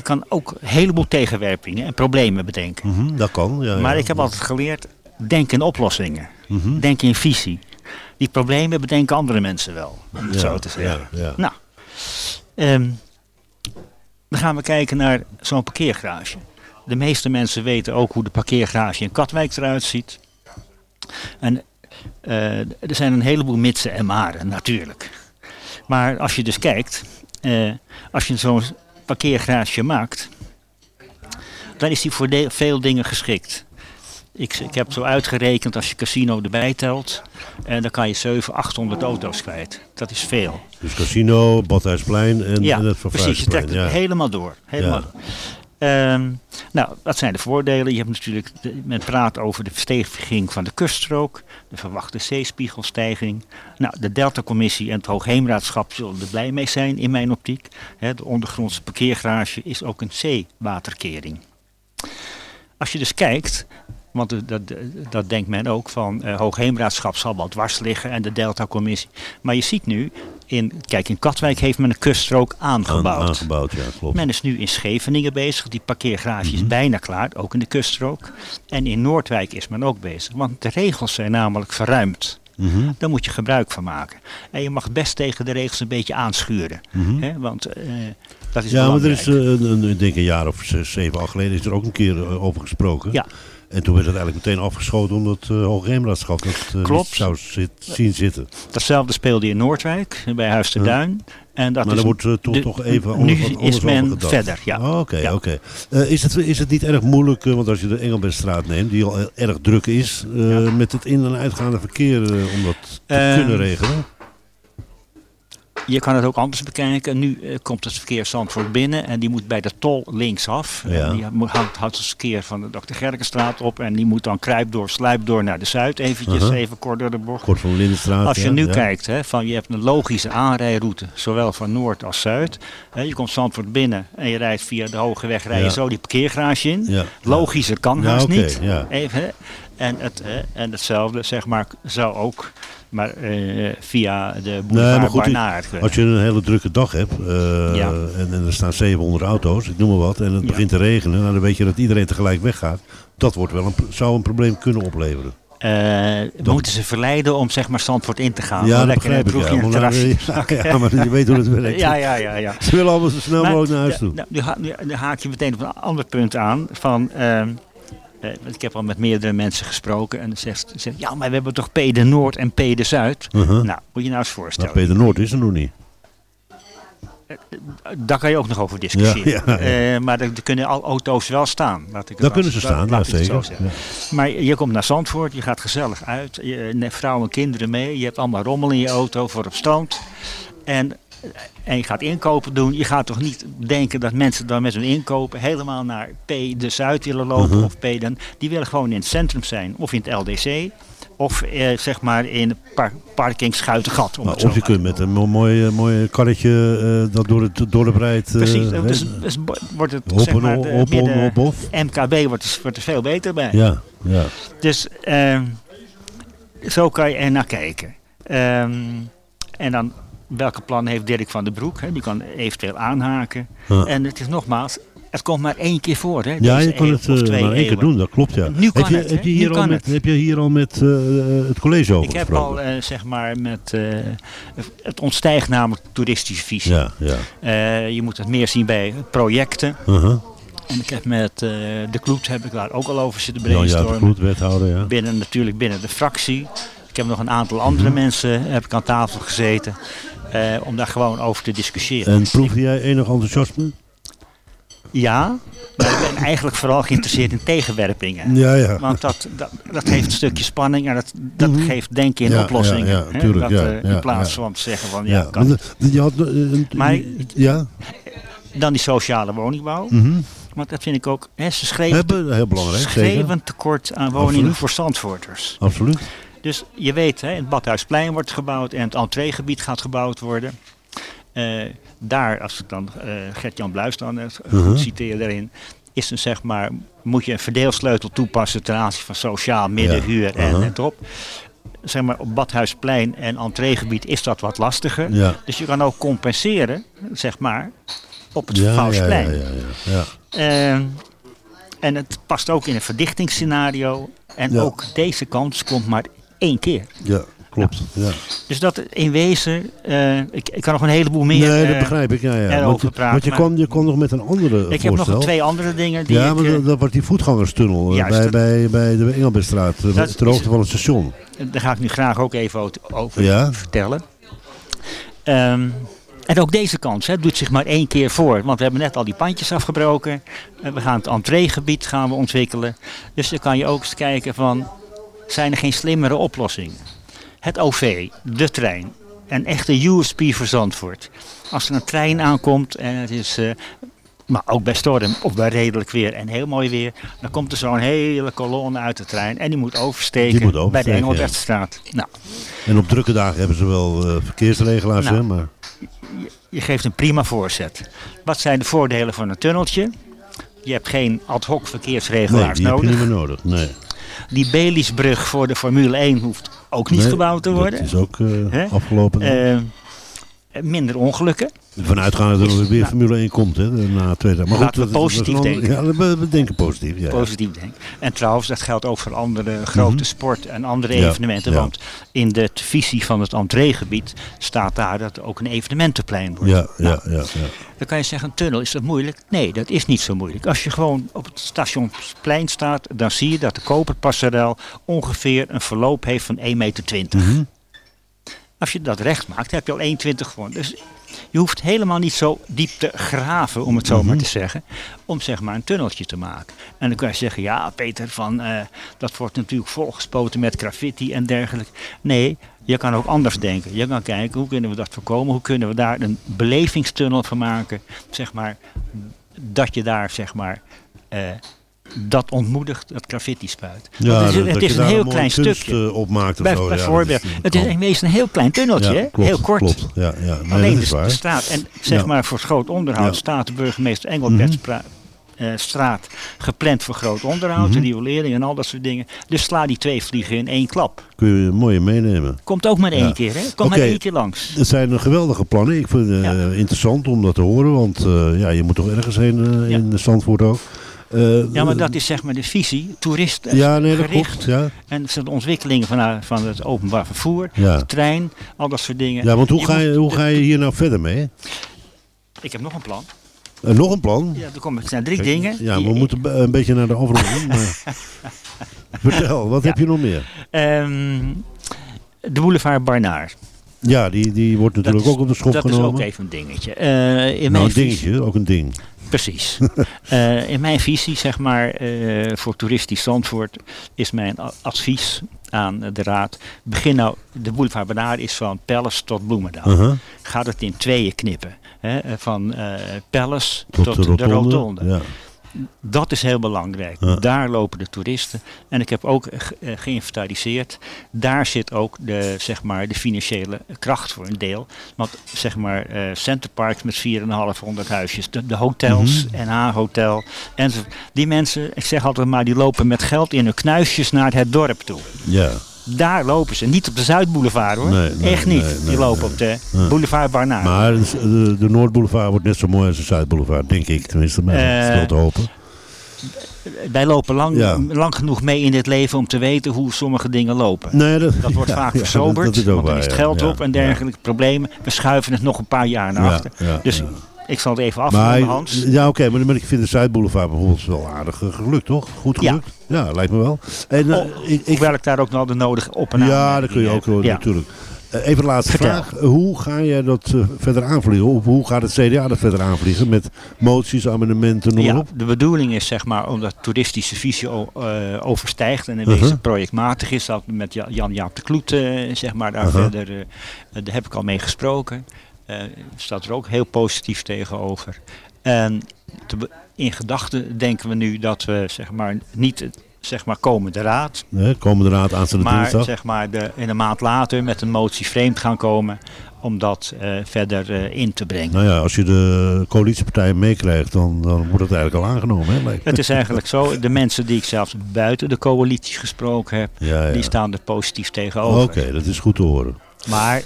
ik kan ook een heleboel tegenwerpingen en problemen bedenken. mhm, dat kan. Ja, Maar ja. ik heb altijd geleerd, denk in oplossingen. Mhm. Denk in visie. Die problemen bedenken andere mensen wel, om het zo te zeggen. Nou, ehm, dan gaan we kijken naar zo'n parkeergarage. De meeste mensen weten ook hoe de parkeergarage in Katwijk eruit ziet. En eh, er zijn een heleboel mitsen en maren, natuurlijk. Maar als je dus kijkt, eh, als je zo'n parkeergarage maakt, dan is die voor veel dingen geschikt. Ik, ik heb zo uitgerekend, als je casino erbij telt, en dan kan je 700, 800 auto's kwijt. Dat is veel. Dus casino, Badhuisplein en, ja, en het precies. Je trekt het Ja. helemaal door. Helemaal Ja. door. Ehm, Nou, wat zijn de voordelen? Je hebt natuurlijk, de- men praat over de versteviging van de kuststrook, de verwachte zeespiegelstijging. Nou, de Delta-commissie en het Hoogheemraadschap zullen er blij mee zijn in mijn optiek. De ondergrondse parkeergarage is ook een zeewaterkering. Als je dus kijkt, want dat, dat, dat denkt men ook van eh Hoogheemraadschap zal wel dwars liggen en de Delta-commissie. Maar je ziet nu, in, kijk in Katwijk heeft men een kuststrook aangebouwd. Aangebouwd, ja, klopt. Men is nu in Scheveningen bezig. Die parkeergarage Mhm. is bijna klaar, ook in de kuststrook. En in Noordwijk is men ook bezig. Want de regels zijn namelijk verruimd. Mhm. Daar moet je gebruik van maken. En je mag best tegen de regels een beetje aanschuren. Mhm. Hè? Want eh, dat is ja, maar er is eh, een, een, ik denk een jaar of zes, zeven, acht geleden is er ook een keer eh, over gesproken. Ja. En toen werd het eigenlijk meteen afgeschoten omdat uh, Hoogheemraadschap dat eh, Klopt. niet zou zit, zien zitten. Datzelfde speelde in Noordwijk, bij Huis de Duin. En dat maar daar wordt toch, de- toch even nu anders, wat anders is men verder, ja. Oh, Oké, Ja. oké. Is, het, is het niet erg moeilijk, want als je de Engelbertstraat neemt, die al erg druk is, met het in- en uitgaande verkeer, om dat te kunnen regelen? Je kan het ook anders bekijken. Nu eh, komt het verkeer Zandvoort binnen en die moet bij de tol linksaf. Ja. En die houdt, houdt het verkeer van de Dr. Gerkenstraat op en die moet dan kruip door, sluip door naar de Zuid. Eventjes, even kort door de bocht. Kort van de Lindenstraat. Als je ja, nu ja. kijkt, hè, van je hebt een logische aanrijroute, zowel van Noord als Zuid. Je komt Zandvoort binnen en je rijdt via de Hoge Weg, rij je zo die parkeergarage in. Logischer kan haast niet. Even, hè. En, het, hè, en hetzelfde, zeg maar, zou ook maar, eh, via de Nee, boulevard maar goed, Barnard kunnen. als je een hele drukke dag hebt eh, Ja. en, en er staan 700 auto's, ik noem maar wat, en het Ja. begint te regenen, nou, dan weet je dat iedereen tegelijk weggaat. Dat wordt wel een, zou een probleem kunnen opleveren. Eh, moeten ze verleiden om zeg maar Zandvoort in te gaan? Ja, lekker in ik, broekje ja, en het maar, terrasje eh, te ja, maar je weet hoe het werkt. Ja, ja, ja, ja. Ze willen allemaal zo snel Maar, mogelijk naar huis toe. nou, nu, ha- nu, haak je meteen op een ander punt aan. Van, ehm, eh, ik heb al met meerdere mensen gesproken. En zegt, zegt ja, maar we hebben toch P de Noord en P de Zuid. Uh-huh. Nou, moet je nou eens voorstellen. Nou, Peter Noord is er nog niet. Daar kan je ook nog over discussiëren. Ja, ja, ja. Eh, maar er, kunnen al auto's wel staan. Laat ik het Daar kunnen ze staan, laat ja, ik het zo zeker. zeggen. Maar je komt naar Zandvoort, je gaat gezellig uit. Je neemt vrouwen en kinderen mee. Je hebt allemaal rommel in je auto voor op stoot. En, en je gaat inkopen doen. Je gaat toch niet denken dat mensen dan met hun inkopen helemaal naar P de Zuid willen lopen. Mhm. Of P dan. Die willen gewoon in het centrum zijn. Of in het LDC. Of eh, zeg maar in par parking Schuitengat. Om of je kunt met een mo- mooi, mooi karretje eh, dat door het dorp rijdt. eh, Precies, dus, dus wordt het zeg maar, de, op. MKB wordt, er- wordt er veel beter bij. Ja, ja. Dus ehm, zo kan je er naar kijken. Ehm, en dan welke plannen heeft Dirk van den Broek? Hè? Die kan eventueel aanhaken. Ja. En het is nogmaals, het komt maar één keer voor. Hè? Ja, je kan het eh, maar één keer doen, dat klopt ja. Nu kan heb je, het, heb je hier al met, het. heb je hier al met eh, het college over Ik heb al eh, zeg maar met eh, het ontstijgt namelijk toeristische visie. Ja, ja. Eh, je moet het meer zien bij projecten. Uh-huh. En ik heb met eh, de Kloet heb ik daar ook al over zitten Jan Jaap de brainstormen. Kloet, wethouder, ja. Binnen natuurlijk binnen de fractie. Ik heb nog een aantal andere Mhm. mensen heb ik aan tafel gezeten. Eh, om daar gewoon over te discussiëren. En proef jij enig enthousiasme? Ja, maar ik ben eigenlijk vooral geïnteresseerd in tegenwerpingen. Ja, ja. Want dat, dat, dat geeft een stukje spanning en dat, dat geeft denken in Mhm. Ja, oplossingen. ja, ja, tuurlijk, dat, ja, eh, ja, in plaats van te zeggen van ja, kan. je had, eh, Maar- ja? Dan die sociale woningbouw. Mhm. Want dat vind ik ook, hè, ze schreven, Hebben, heel belangrijk, schreven tekort aan woningen Absoluut. voor Zandvoorters. Absoluut. Dus je weet, hè, het Badhuisplein wordt gebouwd en het entreegebied gaat gebouwd worden. Eh, daar, als ik dan eh Gert-Jan Bluis dan Mhm. goed citeer daarin, is een, zeg maar, moet je een verdeelsleutel toepassen ten aanzien van sociaal, middenhuur en aha. het erop. Zeg maar, op Badhuisplein en entreegebied is dat wat lastiger. Ja. Dus je kan ook compenseren, zeg maar, op het Ja, ja, Vouwsplein. ja, ja, ja, ja. En het past ook in een verdichtingsscenario. En ook deze kans komt maar één keer. Ja, klopt. Ja. Dus dat in wezen, eh, ik, ik kan nog een heleboel meer nee, dat eh, begrijp ik. Ja, ja. Want, je- praten. want je, kwam, je kwam nog met een andere ik heb nog twee andere dingen die ja, maar eh, dat, wordt die voetgangerstunnel Juist, bij, dat- bij, bij de Engelbertstraat, Dat ter hoogte van het station. Daar ga ik nu graag ook even over Ja? vertellen. Ehm, en ook deze kans hè, doet zich maar één keer voor. Want we hebben net al die pandjes afgebroken. En we gaan het entreegebied gaan we ontwikkelen. Dus dan kan je ook eens kijken van... Zijn er geen slimmere oplossingen? Het OV, de trein. Een echte USP voor Zandvoort. Als er een trein aankomt en het is... eh, Maar ook bij storm of bij redelijk weer en heel mooi weer. Dan komt er zo'n hele kolonne uit de trein. En die moet oversteken, Die moet bij de ja. Engelbertstraat. Nou, En op drukke dagen hebben ze wel eh, verkeersregelaars, Nou. hè, maar... je geeft een prima voorzet. Wat zijn de voordelen van een tunneltje? Je hebt geen ad hoc Nee, verkeersregelaars die heb je nodig. niet meer nodig. Nee. Die Belisbrug voor de Formule 1 hoeft ook niet Nee, gebouwd te worden. Dat is ook eh, afgelopen. Eh, minder ongelukken. Vanuitgaande dat er weer Formule 1 komt, hè, na twee dagen. Maar goed, Laten we dat dat positief denken. Ja, we, denken positief. Ja. Positief denk. En trouwens, dat geldt ook voor andere grote Mhm. sport en andere Ja, evenementen. ja. Want in de visie van het entreegebied staat daar dat er ook een evenementenplein wordt. Ja, Nou, ja, ja, ja. Dan kan je zeggen, een tunnel, is dat moeilijk? Nee, dat is niet zo moeilijk. Als je gewoon op het stationsplein staat, dan zie je dat de Koperpasserel ongeveer een verloop heeft van 1,20 meter. Mhm. Als je dat recht maakt, heb je al 1,20 gewonnen. Dus je hoeft helemaal niet zo diep te graven, om het zo maar Mhm. te zeggen, om zeg maar een tunneltje te maken. En dan kan je zeggen, ja Peter, van, eh, dat wordt natuurlijk volgespoten met graffiti en dergelijke. Nee, je kan ook anders denken. Je kan kijken, hoe kunnen we dat voorkomen? Hoe kunnen we daar een belevingstunnel van maken? Zeg maar, dat je daar zeg maar... eh, dat ontmoedigt dat graffiti spuit. Ja, het is, het is je een heel een klein stukje. of Bij- zo, ja, bijvoorbeeld. is- het is wezen een heel klein tunneltje, Ja, klopt, heel kort. klopt. Ja, ja. Nee, Alleen de, straat. En zeg Ja. maar voor groot onderhoud Ja. staat de burgemeester Engelbert Mhm. Eh, straat gepland voor groot onderhoud, Mhm. de riolering en al dat soort dingen. Dus sla die twee vliegen in één klap. Kun je een mooie meenemen. Komt ook maar één Ja. keer, hè? Kom maar één keer langs. Het zijn geweldige plannen. Ik vind het eh, interessant om dat te horen, want eh, ja, je moet toch ergens heen in Zandvoort ook. Eh, Ja, maar dat is zeg maar de visie. Toeristen Ja, nee, dat gericht. klopt, ja. En de ontwikkelingen van, eh, van het openbaar vervoer, Ja. de trein, al dat soort dingen. Ja, want hoe ga, je, hoe ga je hier nou verder mee? Ik heb nog een plan. Eh, nog een plan? Ja, er komen zijn drie Kijk, dingen. Ja, die- we moeten een beetje naar de afronding. maar- Vertel, wat heb je nog meer? Ehm, de boulevard Barnaar. Ja, die, die wordt natuurlijk Dat is- ook op de schop dat genomen. is ook even een dingetje. Eh, in nou, mijn een visie- dingetje, ook een ding. Precies. Eh, in mijn visie, zeg maar, eh, voor toeristisch Zandvoort is mijn advies aan de raad. Begin nou, de boulevard Banaar is van Palace tot Bloemendaal. Uh-huh. Ga het in tweeën knippen. Hè? Van eh Palace Tot tot, de de rotonde, rotonde. ja. Dat is heel belangrijk. Ja. Daar lopen de toeristen. En ik heb ook eh, geïnventariseerd. Daar zit ook de, zeg maar, de financiële kracht voor een deel. Want zeg maar eh Centerparks met 4,500 huisjes. De, de hotels, Mhm. NH Hotel. En die mensen, ik zeg altijd maar, die lopen met geld in hun knuisjes naar het dorp toe. Ja. Daar lopen ze. Niet op de Zuidboulevard hoor. Nee, nee, Echt niet. nee, die lopen op de Ja. boulevard Barnaar. Maar eh, de, de Noordboulevard wordt net zo mooi als de Zuidboulevard, denk ik. Tenminste, Eh, dat is wel te hopen. Wij lopen lang, Ja. lang genoeg mee in dit leven om te weten hoe sommige dingen lopen. Nee, dat, wordt ja, vaak ja, versoberd, dat is ook want dan is het ja, geld ja, op en ja. dergelijke problemen. We schuiven het nog een paar jaar naar Ja, achter. ja, dus ja. Ik zal het even afronden, Hans. ja, oké, maar, maar ik vind de Zuidboulevard bijvoorbeeld wel aardig eh, gelukt, toch? Goed gelukt? Ja, lijkt me wel. En, eh, Oh, Hoewel ik daar ook nog de nodige op- en ja, aanmerkingen dat kun je ook heb. horen, Ja. natuurlijk. Eh, even de laatste Vertel. vraag. Hoe ga jij dat eh, verder aanvliegen? Of hoe gaat het CDA dat verder aanvliegen? Met moties, amendementen, noem Ja, op? de bedoeling is zeg maar, omdat toeristische visie eh, overstijgt en in wezen projectmatig is, dat met Ja- Jan-Jaap de Kloet eh, zeg maar, daar Uh-huh. verder, eh, eh, daar heb ik al mee gesproken. Eh staat er ook heel positief tegenover. En te in gedachten denken we nu dat we zeg maar, niet zeg maar, komende raad, Nee, komende raad aanstaande maar dinsdag. zeg maar de, in een maand later met een motie vreemd gaan komen om dat eh, verder eh, in te brengen. Nou ja, als je de coalitiepartijen meekrijgt, dan, dan wordt het eigenlijk al aangenomen. Hè. Het is eigenlijk zo, de mensen die ik zelfs buiten de coalitie gesproken heb, Ja, ja. die staan er positief tegenover. Oké, dat is goed te horen. Maar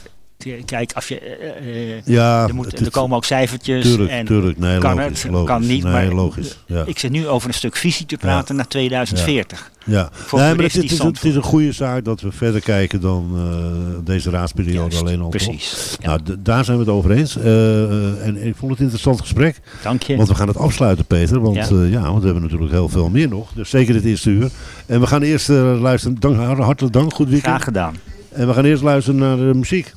kijk, als je, eh, eh, Ja, er, moet, het er is- komen ook cijfertjes. Tuurlijk, en tuurlijk. Nee, kan logisch, het, logisch. kan niet. Nee, maar logisch, ja. ik zit nu over een stuk visie te praten naar 2040. Ja, Voor nee, maar het, is, het is een goede zaak dat we verder kijken dan eh, deze raadsperiode alleen al. precies, Nou, daar zijn we het over eens. Eh, eh, en ik vond het een interessant gesprek. Dank je. Want we gaan het afsluiten, Peter. Want Ja. want we hebben natuurlijk heel veel meer nog. Dus zeker het eerste uur. En we gaan eerst eh, luisteren. Dank, hartelijk dank. Goed weekend. Graag gedaan. En we gaan eerst luisteren naar de muziek.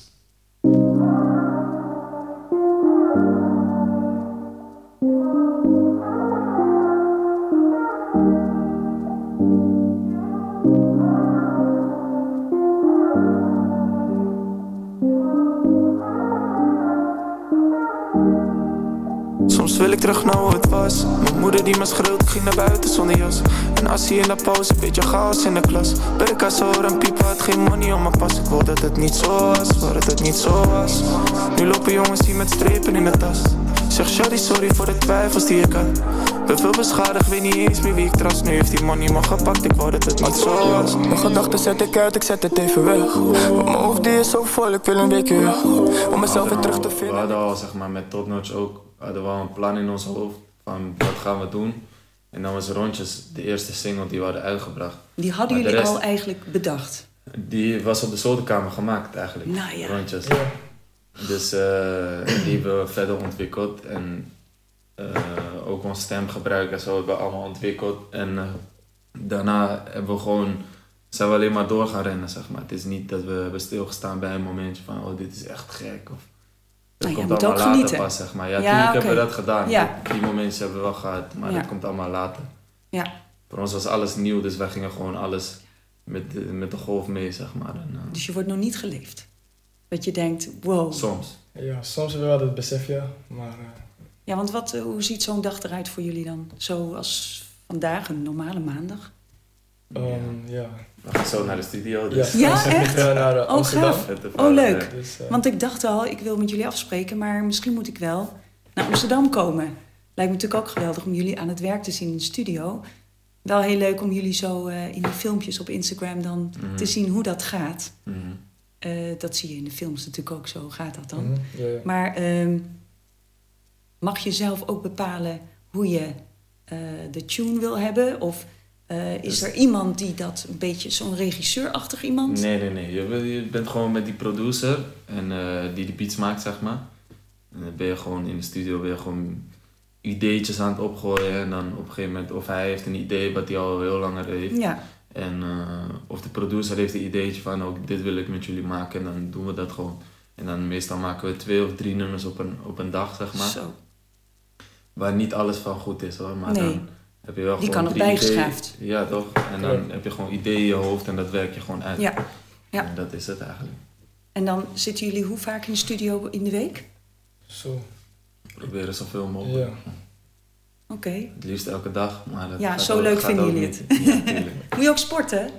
Soms wil ik terug naar hoe het was. Mijn moeder die me schreeuwt, ik ging naar buiten zonder jas. En als hij in de pauze, beetje chaos in de klas. Berka's hoor en piepen had geen money om mijn pas. Ik wou dat het niet zo was, wou dat het niet zo was. Nu lopen jongens hier met strepen in de tas. Zeg Shari sorry voor de twijfels die ik had. Ben veel beschadigd, weet niet eens meer wie ik trust. Nu heeft die money me gepakt, ik wou dat het niet zo was. Mijn gedachten zet ik uit, ik zet het even weg. Want Mijn hoofd die is zo vol, ik wil een weekje weg. Om mezelf weer terug te We vinden hadden al, zeg maar, met Top Notch ook, hadden we al een plan in ons hoofd van wat gaan we doen. En dan was Rondjes de eerste single die we hadden uitgebracht. Die hadden Maar jullie rest- al eigenlijk bedacht. Die was op de zolderkamer gemaakt eigenlijk, Nou ja. Rondjes. Dus eh, die hebben we verder ontwikkeld en eh, ook ons stemgebruik en zo hebben we allemaal ontwikkeld. En eh, daarna hebben we gewoon, zijn we alleen maar door gaan rennen, zeg maar. Het is niet dat we hebben stilgestaan bij een momentje van, oh dit is echt gek. Of, dat Nou, jij komt allemaal ook later genieten. pas, zeg maar. Ja, Ja, oké. hebben we dat gedaan. Ja. Die momentjes hebben we wel gehad, maar Ja. dat komt allemaal later. Ja. Voor ons was alles nieuw, dus wij gingen gewoon alles met de, met de golf mee, zeg maar. En, eh, Dus je wordt nog niet geleefd. Dat je denkt, wow. Soms. Ja, soms wel dat besef je, maar eh, Ja, want wat, eh, hoe ziet zo'n dag eruit voor jullie dan? Zoals vandaag, een normale maandag? Ehm, ja. We gaan zo naar de studio. Dus. Ja, Ja, echt? we naar eh, Oh, Amsterdam. Oh, leuk. Dus, eh, Want ik dacht al, ik wil met jullie afspreken, maar misschien moet ik wel naar Amsterdam komen. Lijkt me natuurlijk ook geweldig om jullie aan het werk te zien in de studio. Wel heel leuk om jullie zo eh, in die filmpjes op Instagram dan Mhm. te zien hoe dat gaat. Mhm. Eh, dat zie je in de films natuurlijk ook zo, gaat dat dan. Mhm, ja, ja. Maar ehm, mag je zelf ook bepalen hoe je eh, de tune wil hebben? Of eh, is Dus- er iemand die dat een beetje, zo'n regisseurachtig iemand? Nee, nee, nee. Je, bent- je bent gewoon met die producer en eh, die de beats maakt, zeg maar. En dan ben je gewoon in de studio ben je gewoon ideetjes aan het opgooien. En dan op een gegeven moment, of hij heeft een idee wat hij al heel langer heeft. Ja. En eh, of de producer heeft een ideetje van, ook dit wil ik met jullie maken. En dan doen we dat gewoon. En dan meestal maken we twee of drie nummers op een, op een dag, zeg maar. Zo. Waar niet alles van goed is hoor. Maar Nee. dan heb je wel Die gewoon kan nog bijgeschaafd. Ja, toch? En dan heb je gewoon ideeën in je hoofd en dat werk je gewoon uit. Ja. Ja. En dat is het eigenlijk. En dan zitten jullie hoe vaak in de studio in de week? Zo. Proberen zoveel mogelijk. Ja. Oké. Het liefst elke dag. Maar dat Ja, zo ook- leuk vinden jullie het. Ja. Moet je ook sporten?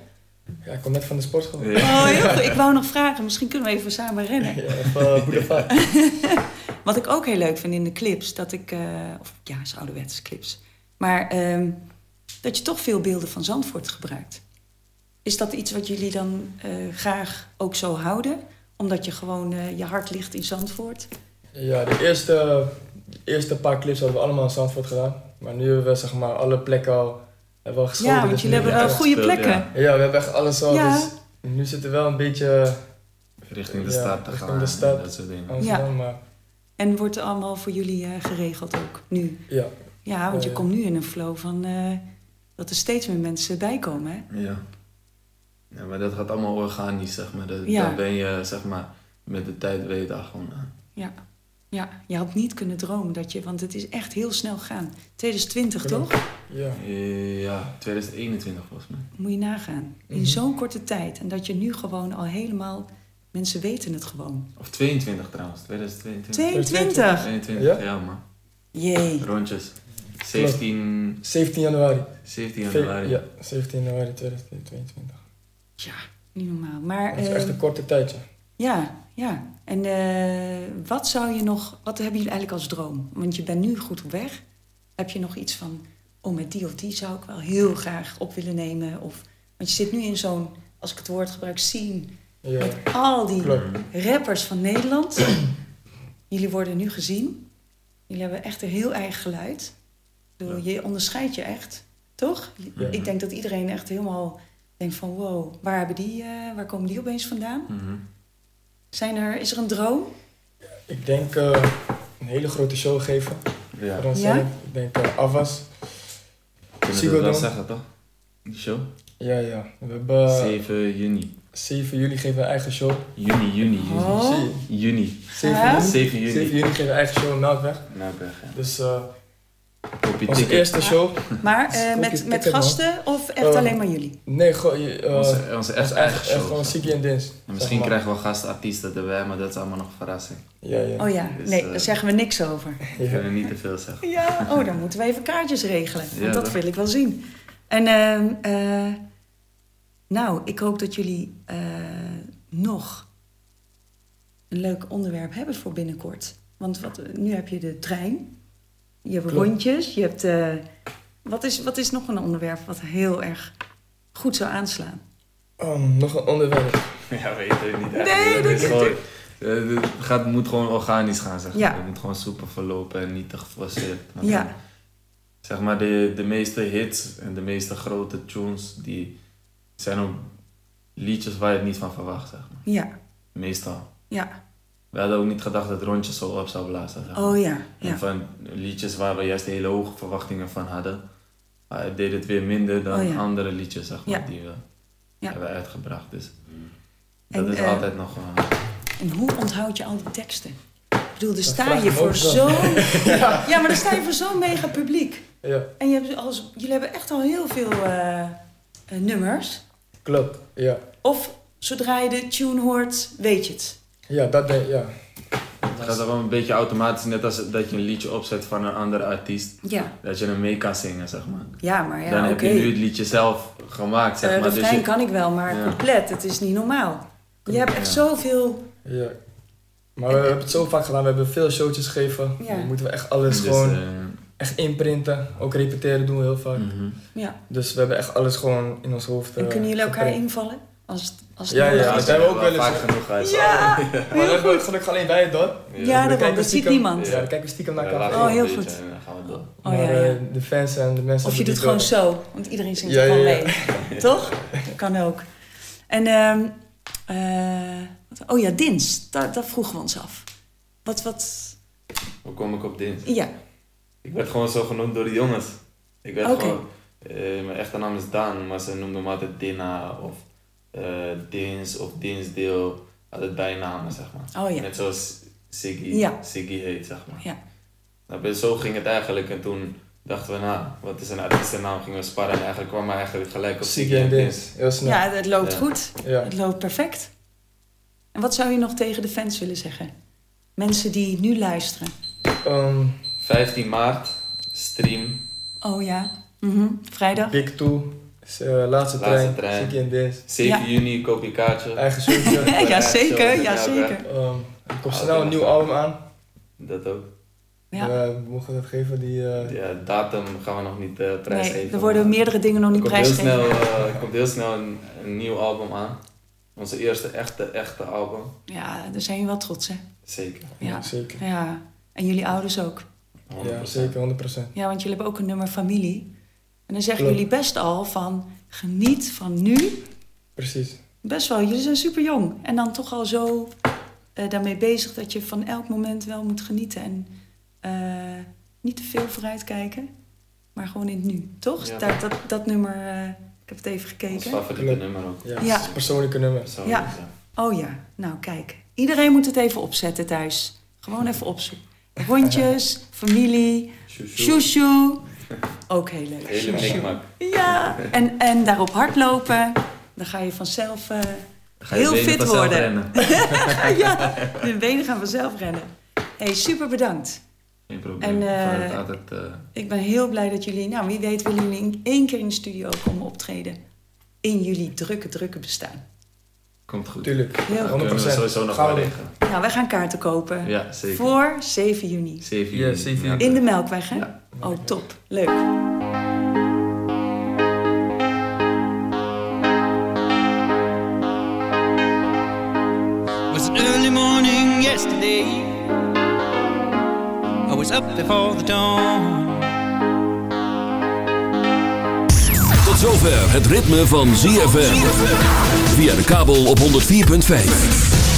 ja, ik kom net van de sportschool. Ja. Oh, heel goed. Ik wou nog vragen. Misschien kunnen we even samen rennen. Ja, even uh, boulevard. Wat ik ook heel leuk vind in de clips, dat ik... eh, of ja, is ouderwetse clips. Maar ehm, dat je toch veel beelden van Zandvoort gebruikt. Is dat iets wat jullie dan eh, graag ook zo houden? Omdat je gewoon eh, je hart ligt in Zandvoort? Ja, de eerste, de eerste paar clips hebben we allemaal in Zandvoort gedaan. Maar nu hebben we zeg maar alle plekken al, hebben we al geschoten. Ja, want dus jullie hebben wel ja. goede gespeeld, plekken. ja. Ja, we hebben echt alles al. Ja. Dus nu zitten we wel een beetje Richting de Ja, stad te richting gaan. de en stad. Dat soort dingen. Maar En wordt er allemaal voor jullie eh, geregeld ook nu? ja. Ja, want je ja. komt nu in een flow van eh, dat er steeds meer mensen bij komen. Hè? Ja. ja. Maar dat gaat allemaal organisch, zeg maar. Dat, Ja. Dan ben je, zeg maar, met de tijd weet je daar gewoon aan. Ja. ja, je had niet kunnen dromen dat je, want het is echt heel snel gegaan. 2020 toch? Ja. Ja, 2021 volgens mij. Moet je nagaan. In Mhm. zo'n korte tijd. En dat je nu gewoon al helemaal, mensen weten het gewoon. Of 22 trouwens, 2022. 22? 22, Ja? ja, man. Jee. Rondjes. 17, 17 januari. 17 januari. Ja, 17 januari 2022. Ja, niet normaal. Maar Dat is eh, echt een korte tijdje. ja, ja. En eh, wat zou je nog, wat hebben jullie eigenlijk als droom? Want je bent nu goed op weg. Heb je nog iets van, oh met die of die zou ik wel heel graag op willen nemen? Of, want je zit nu in zo'n, als ik het woord gebruik, scene. Ja. Met al die Klopt. rappers van Nederland. Jullie worden nu gezien. Jullie hebben echt een heel eigen geluid. Bedoel, Je onderscheidt je echt, toch? Ja. Ik denk dat iedereen echt helemaal denkt van... wow, waar, hebben die, eh, waar komen die opeens vandaan? Mhm. Zijn er, is er een droom? Ik denk eh, een hele grote show geven. Ja. Voor Ja? Ik denk eh, Avas. Kunnen we dat wel zeggen, toch? Die show? Ja, ja. We hebben 7 juni. 7 juli geven we een eigen show. Juni, juni, juni. Oh. Juni. 7 Ja? juni. 7 juni. 7 juni geven we een eigen show in. Melkweg, ja. Dus ticket. eerste show. Maar eh, met, met gasten of echt Eh, alleen maar jullie? Nee, gewoon je, eh, Onze, onze echt eigen show. echt gewoon Siki en Dins. Misschien maar. krijgen we gastartiesten erbij, maar dat is allemaal nog een verrassing. Ja, ja. Oh ja, Dus, nee, eh, daar zeggen we niks over. We kunnen niet te veel zeggen. Ja, oh, dan moeten we even kaartjes regelen. Want Ja, dat wil ik wel zien. En ehm, eh, nou, ik hoop dat jullie eh, nog een leuk onderwerp hebben voor binnenkort. Want wat, nu heb je de trein, je hebt Klopt. rondjes, je hebt... eh, wat, is, wat is nog een onderwerp wat heel erg goed zou aanslaan? Um, nog een onderwerp. Ja, weet het niet. Nee, dat Het is gewoon- eh, Het gaat, moet gewoon organisch gaan, zeg maar. Ja. Het moet gewoon soepel verlopen en niet te geforceerd. Ja. dan- Zeg maar, de, de meeste hits en de meeste grote tunes, die zijn ook liedjes waar je het niet van verwacht, zeg maar. Ja, Meestal. ja. We hadden ook niet gedacht dat Rondjes zo op zou blazen. Zeg maar. Oh ja, ja. En van liedjes waar we juist hele hoge verwachtingen van hadden. Maar het deed het weer minder dan Oh ja. andere liedjes, zeg maar, Ja. die we Ja. hebben uitgebracht. Dus En, dat is eh, altijd nog... eh, En hoe onthoud je al die teksten? Ik bedoel, daar sta je voor ook zo... dan. ja. ja, maar dan sta je voor zo'n mega publiek. Ja, En je hebt als, jullie hebben echt al heel veel eh, eh, nummers. klopt. Ja, Of zodra je de tune hoort, weet je het. Ja dat denk ja. Het gaat wel een beetje automatisch, net als dat je een liedje opzet van een andere artiest. Ja, Dat je hem mee kan zingen, zeg maar. ja maar ja, Dan heb je nu het liedje zelf gemaakt, zeg Eh, maar. Dus je- kan ik wel, maar Ja. compleet, het is niet normaal. Je hebt echt Ja. zoveel... ja. Maar we hebben het zo vaak gedaan. We hebben veel showtjes gegeven. Ja. Dan moeten we echt alles dus, gewoon eh, echt inprinten. Ook repeteren doen we heel vaak. mhm. Ja. Dus we hebben echt alles gewoon in ons hoofd. En eh, kunnen jullie elkaar geprint. invallen? Als, het- als het Ja, ja, is? dat hebben we ook wel eens. vaak genoeg uit. Ja, Maar dat hebben we gelukkig alleen bij het dorp. Ja, kijken we dat ziet niemand. Ja, dan kijken we stiekem naar Ja, elkaar. Oh, heel goed. En dan gaan we door. Oh, maar ja, ja. eh, de fans en de mensen... Of je doet die gewoon door. zo, want iedereen zingt Ja, er gewoon ja, ja. mee. Toch? Kan ook. En, ehm eh, oh ja, Dins, dat, dat vroegen we ons af. Wat, wat, Hoe kom ik op dit? ja, Ik werd gewoon zo genoemd door de jongens. Ik werd Oké. gewoon... eh, mijn echte naam is Daan, maar ze noemden me altijd Dina of eh Dins of Dinsdeel. Altijd bijnamen, zeg maar. Oh ja. Net zoals Siggy, Ja. Siggy heet, zeg maar. Ja. Nou, dus zo ging het eigenlijk en toen dachten we, nou, wat is een artiestennaam? Gingen we sparren en eigenlijk kwam we eigenlijk gelijk op Siggy en Dins. Heel snel. ja, het loopt Ja. goed. Ja. Het loopt perfect. En wat zou je nog tegen de fans willen zeggen? Mensen die nu luisteren. Ehm, 15 maart, stream, Oh ja, mhm, vrijdag. Big Two. Is, eh, laatste, trein. trein. Siggy en Dins. 7 Ja. juni, koop je kaartje. Eigen ja, zeker, ja, zeker. Ehm, er komt snel een nieuw album aan. Dat ook. Ja. We mogen dat geven, die... eh, Ja, datum gaan we nog niet eh prijsgeven. Nee, er worden meerdere dingen nog niet komt heel prijsgegeven. snel, eh, er komt heel snel een, een nieuw album aan. Onze eerste echte, echte album. Ja, daar zijn je wel trots, hè? Zeker. Ja. Zeker. Ja, en jullie ouders ook. 100%. Ja, zeker, 100%. Ja, want jullie hebben ook een nummer familie. En dan zeggen Klopt. jullie best al van geniet van nu. Precies. Best wel, jullie zijn super jong. En dan toch al zo eh, daarmee bezig dat je van elk moment wel moet genieten. En eh, niet te veel vooruit kijken, maar gewoon in het nu. Toch? Ja. Daar, dat, dat nummer, eh, ik heb het even Ons gekeken. favoriete Klopt. nummer ook. Ja, Ja. persoonlijke nummer. Ja. het. Oh ja, nou kijk. Iedereen moet het even opzetten thuis. Gewoon even opzoeken. Hondjes, familie, Shoo-shoo. Ook heel leuk. Hele mikmak. Ja, en, en daarop hardlopen. Dan ga je vanzelf eh, Ga je heel benen fit vanzelf worden. rennen. ja, je benen gaan vanzelf rennen. hey, super bedankt. Geen probleem. En, eh, altijd, eh, Ik ben heel blij dat jullie, nou wie weet willen jullie in één keer in de studio komen optreden. In jullie drukke, drukke bestaan. komt goed. Tuurlijk. Heel goed. kunnen we 100%. sowieso nog Gaan wel regelen. Nou, wij gaan kaarten kopen. Ja, zeker. Voor 7 juni. 7 Ja, juni. 7 juni. In de Melkweg, hè? Ja. Oh, top. Leuk. was an early morning yesterday. I was up before the dawn. Tot zover het ritme van ZFM. Via de kabel op 104.5.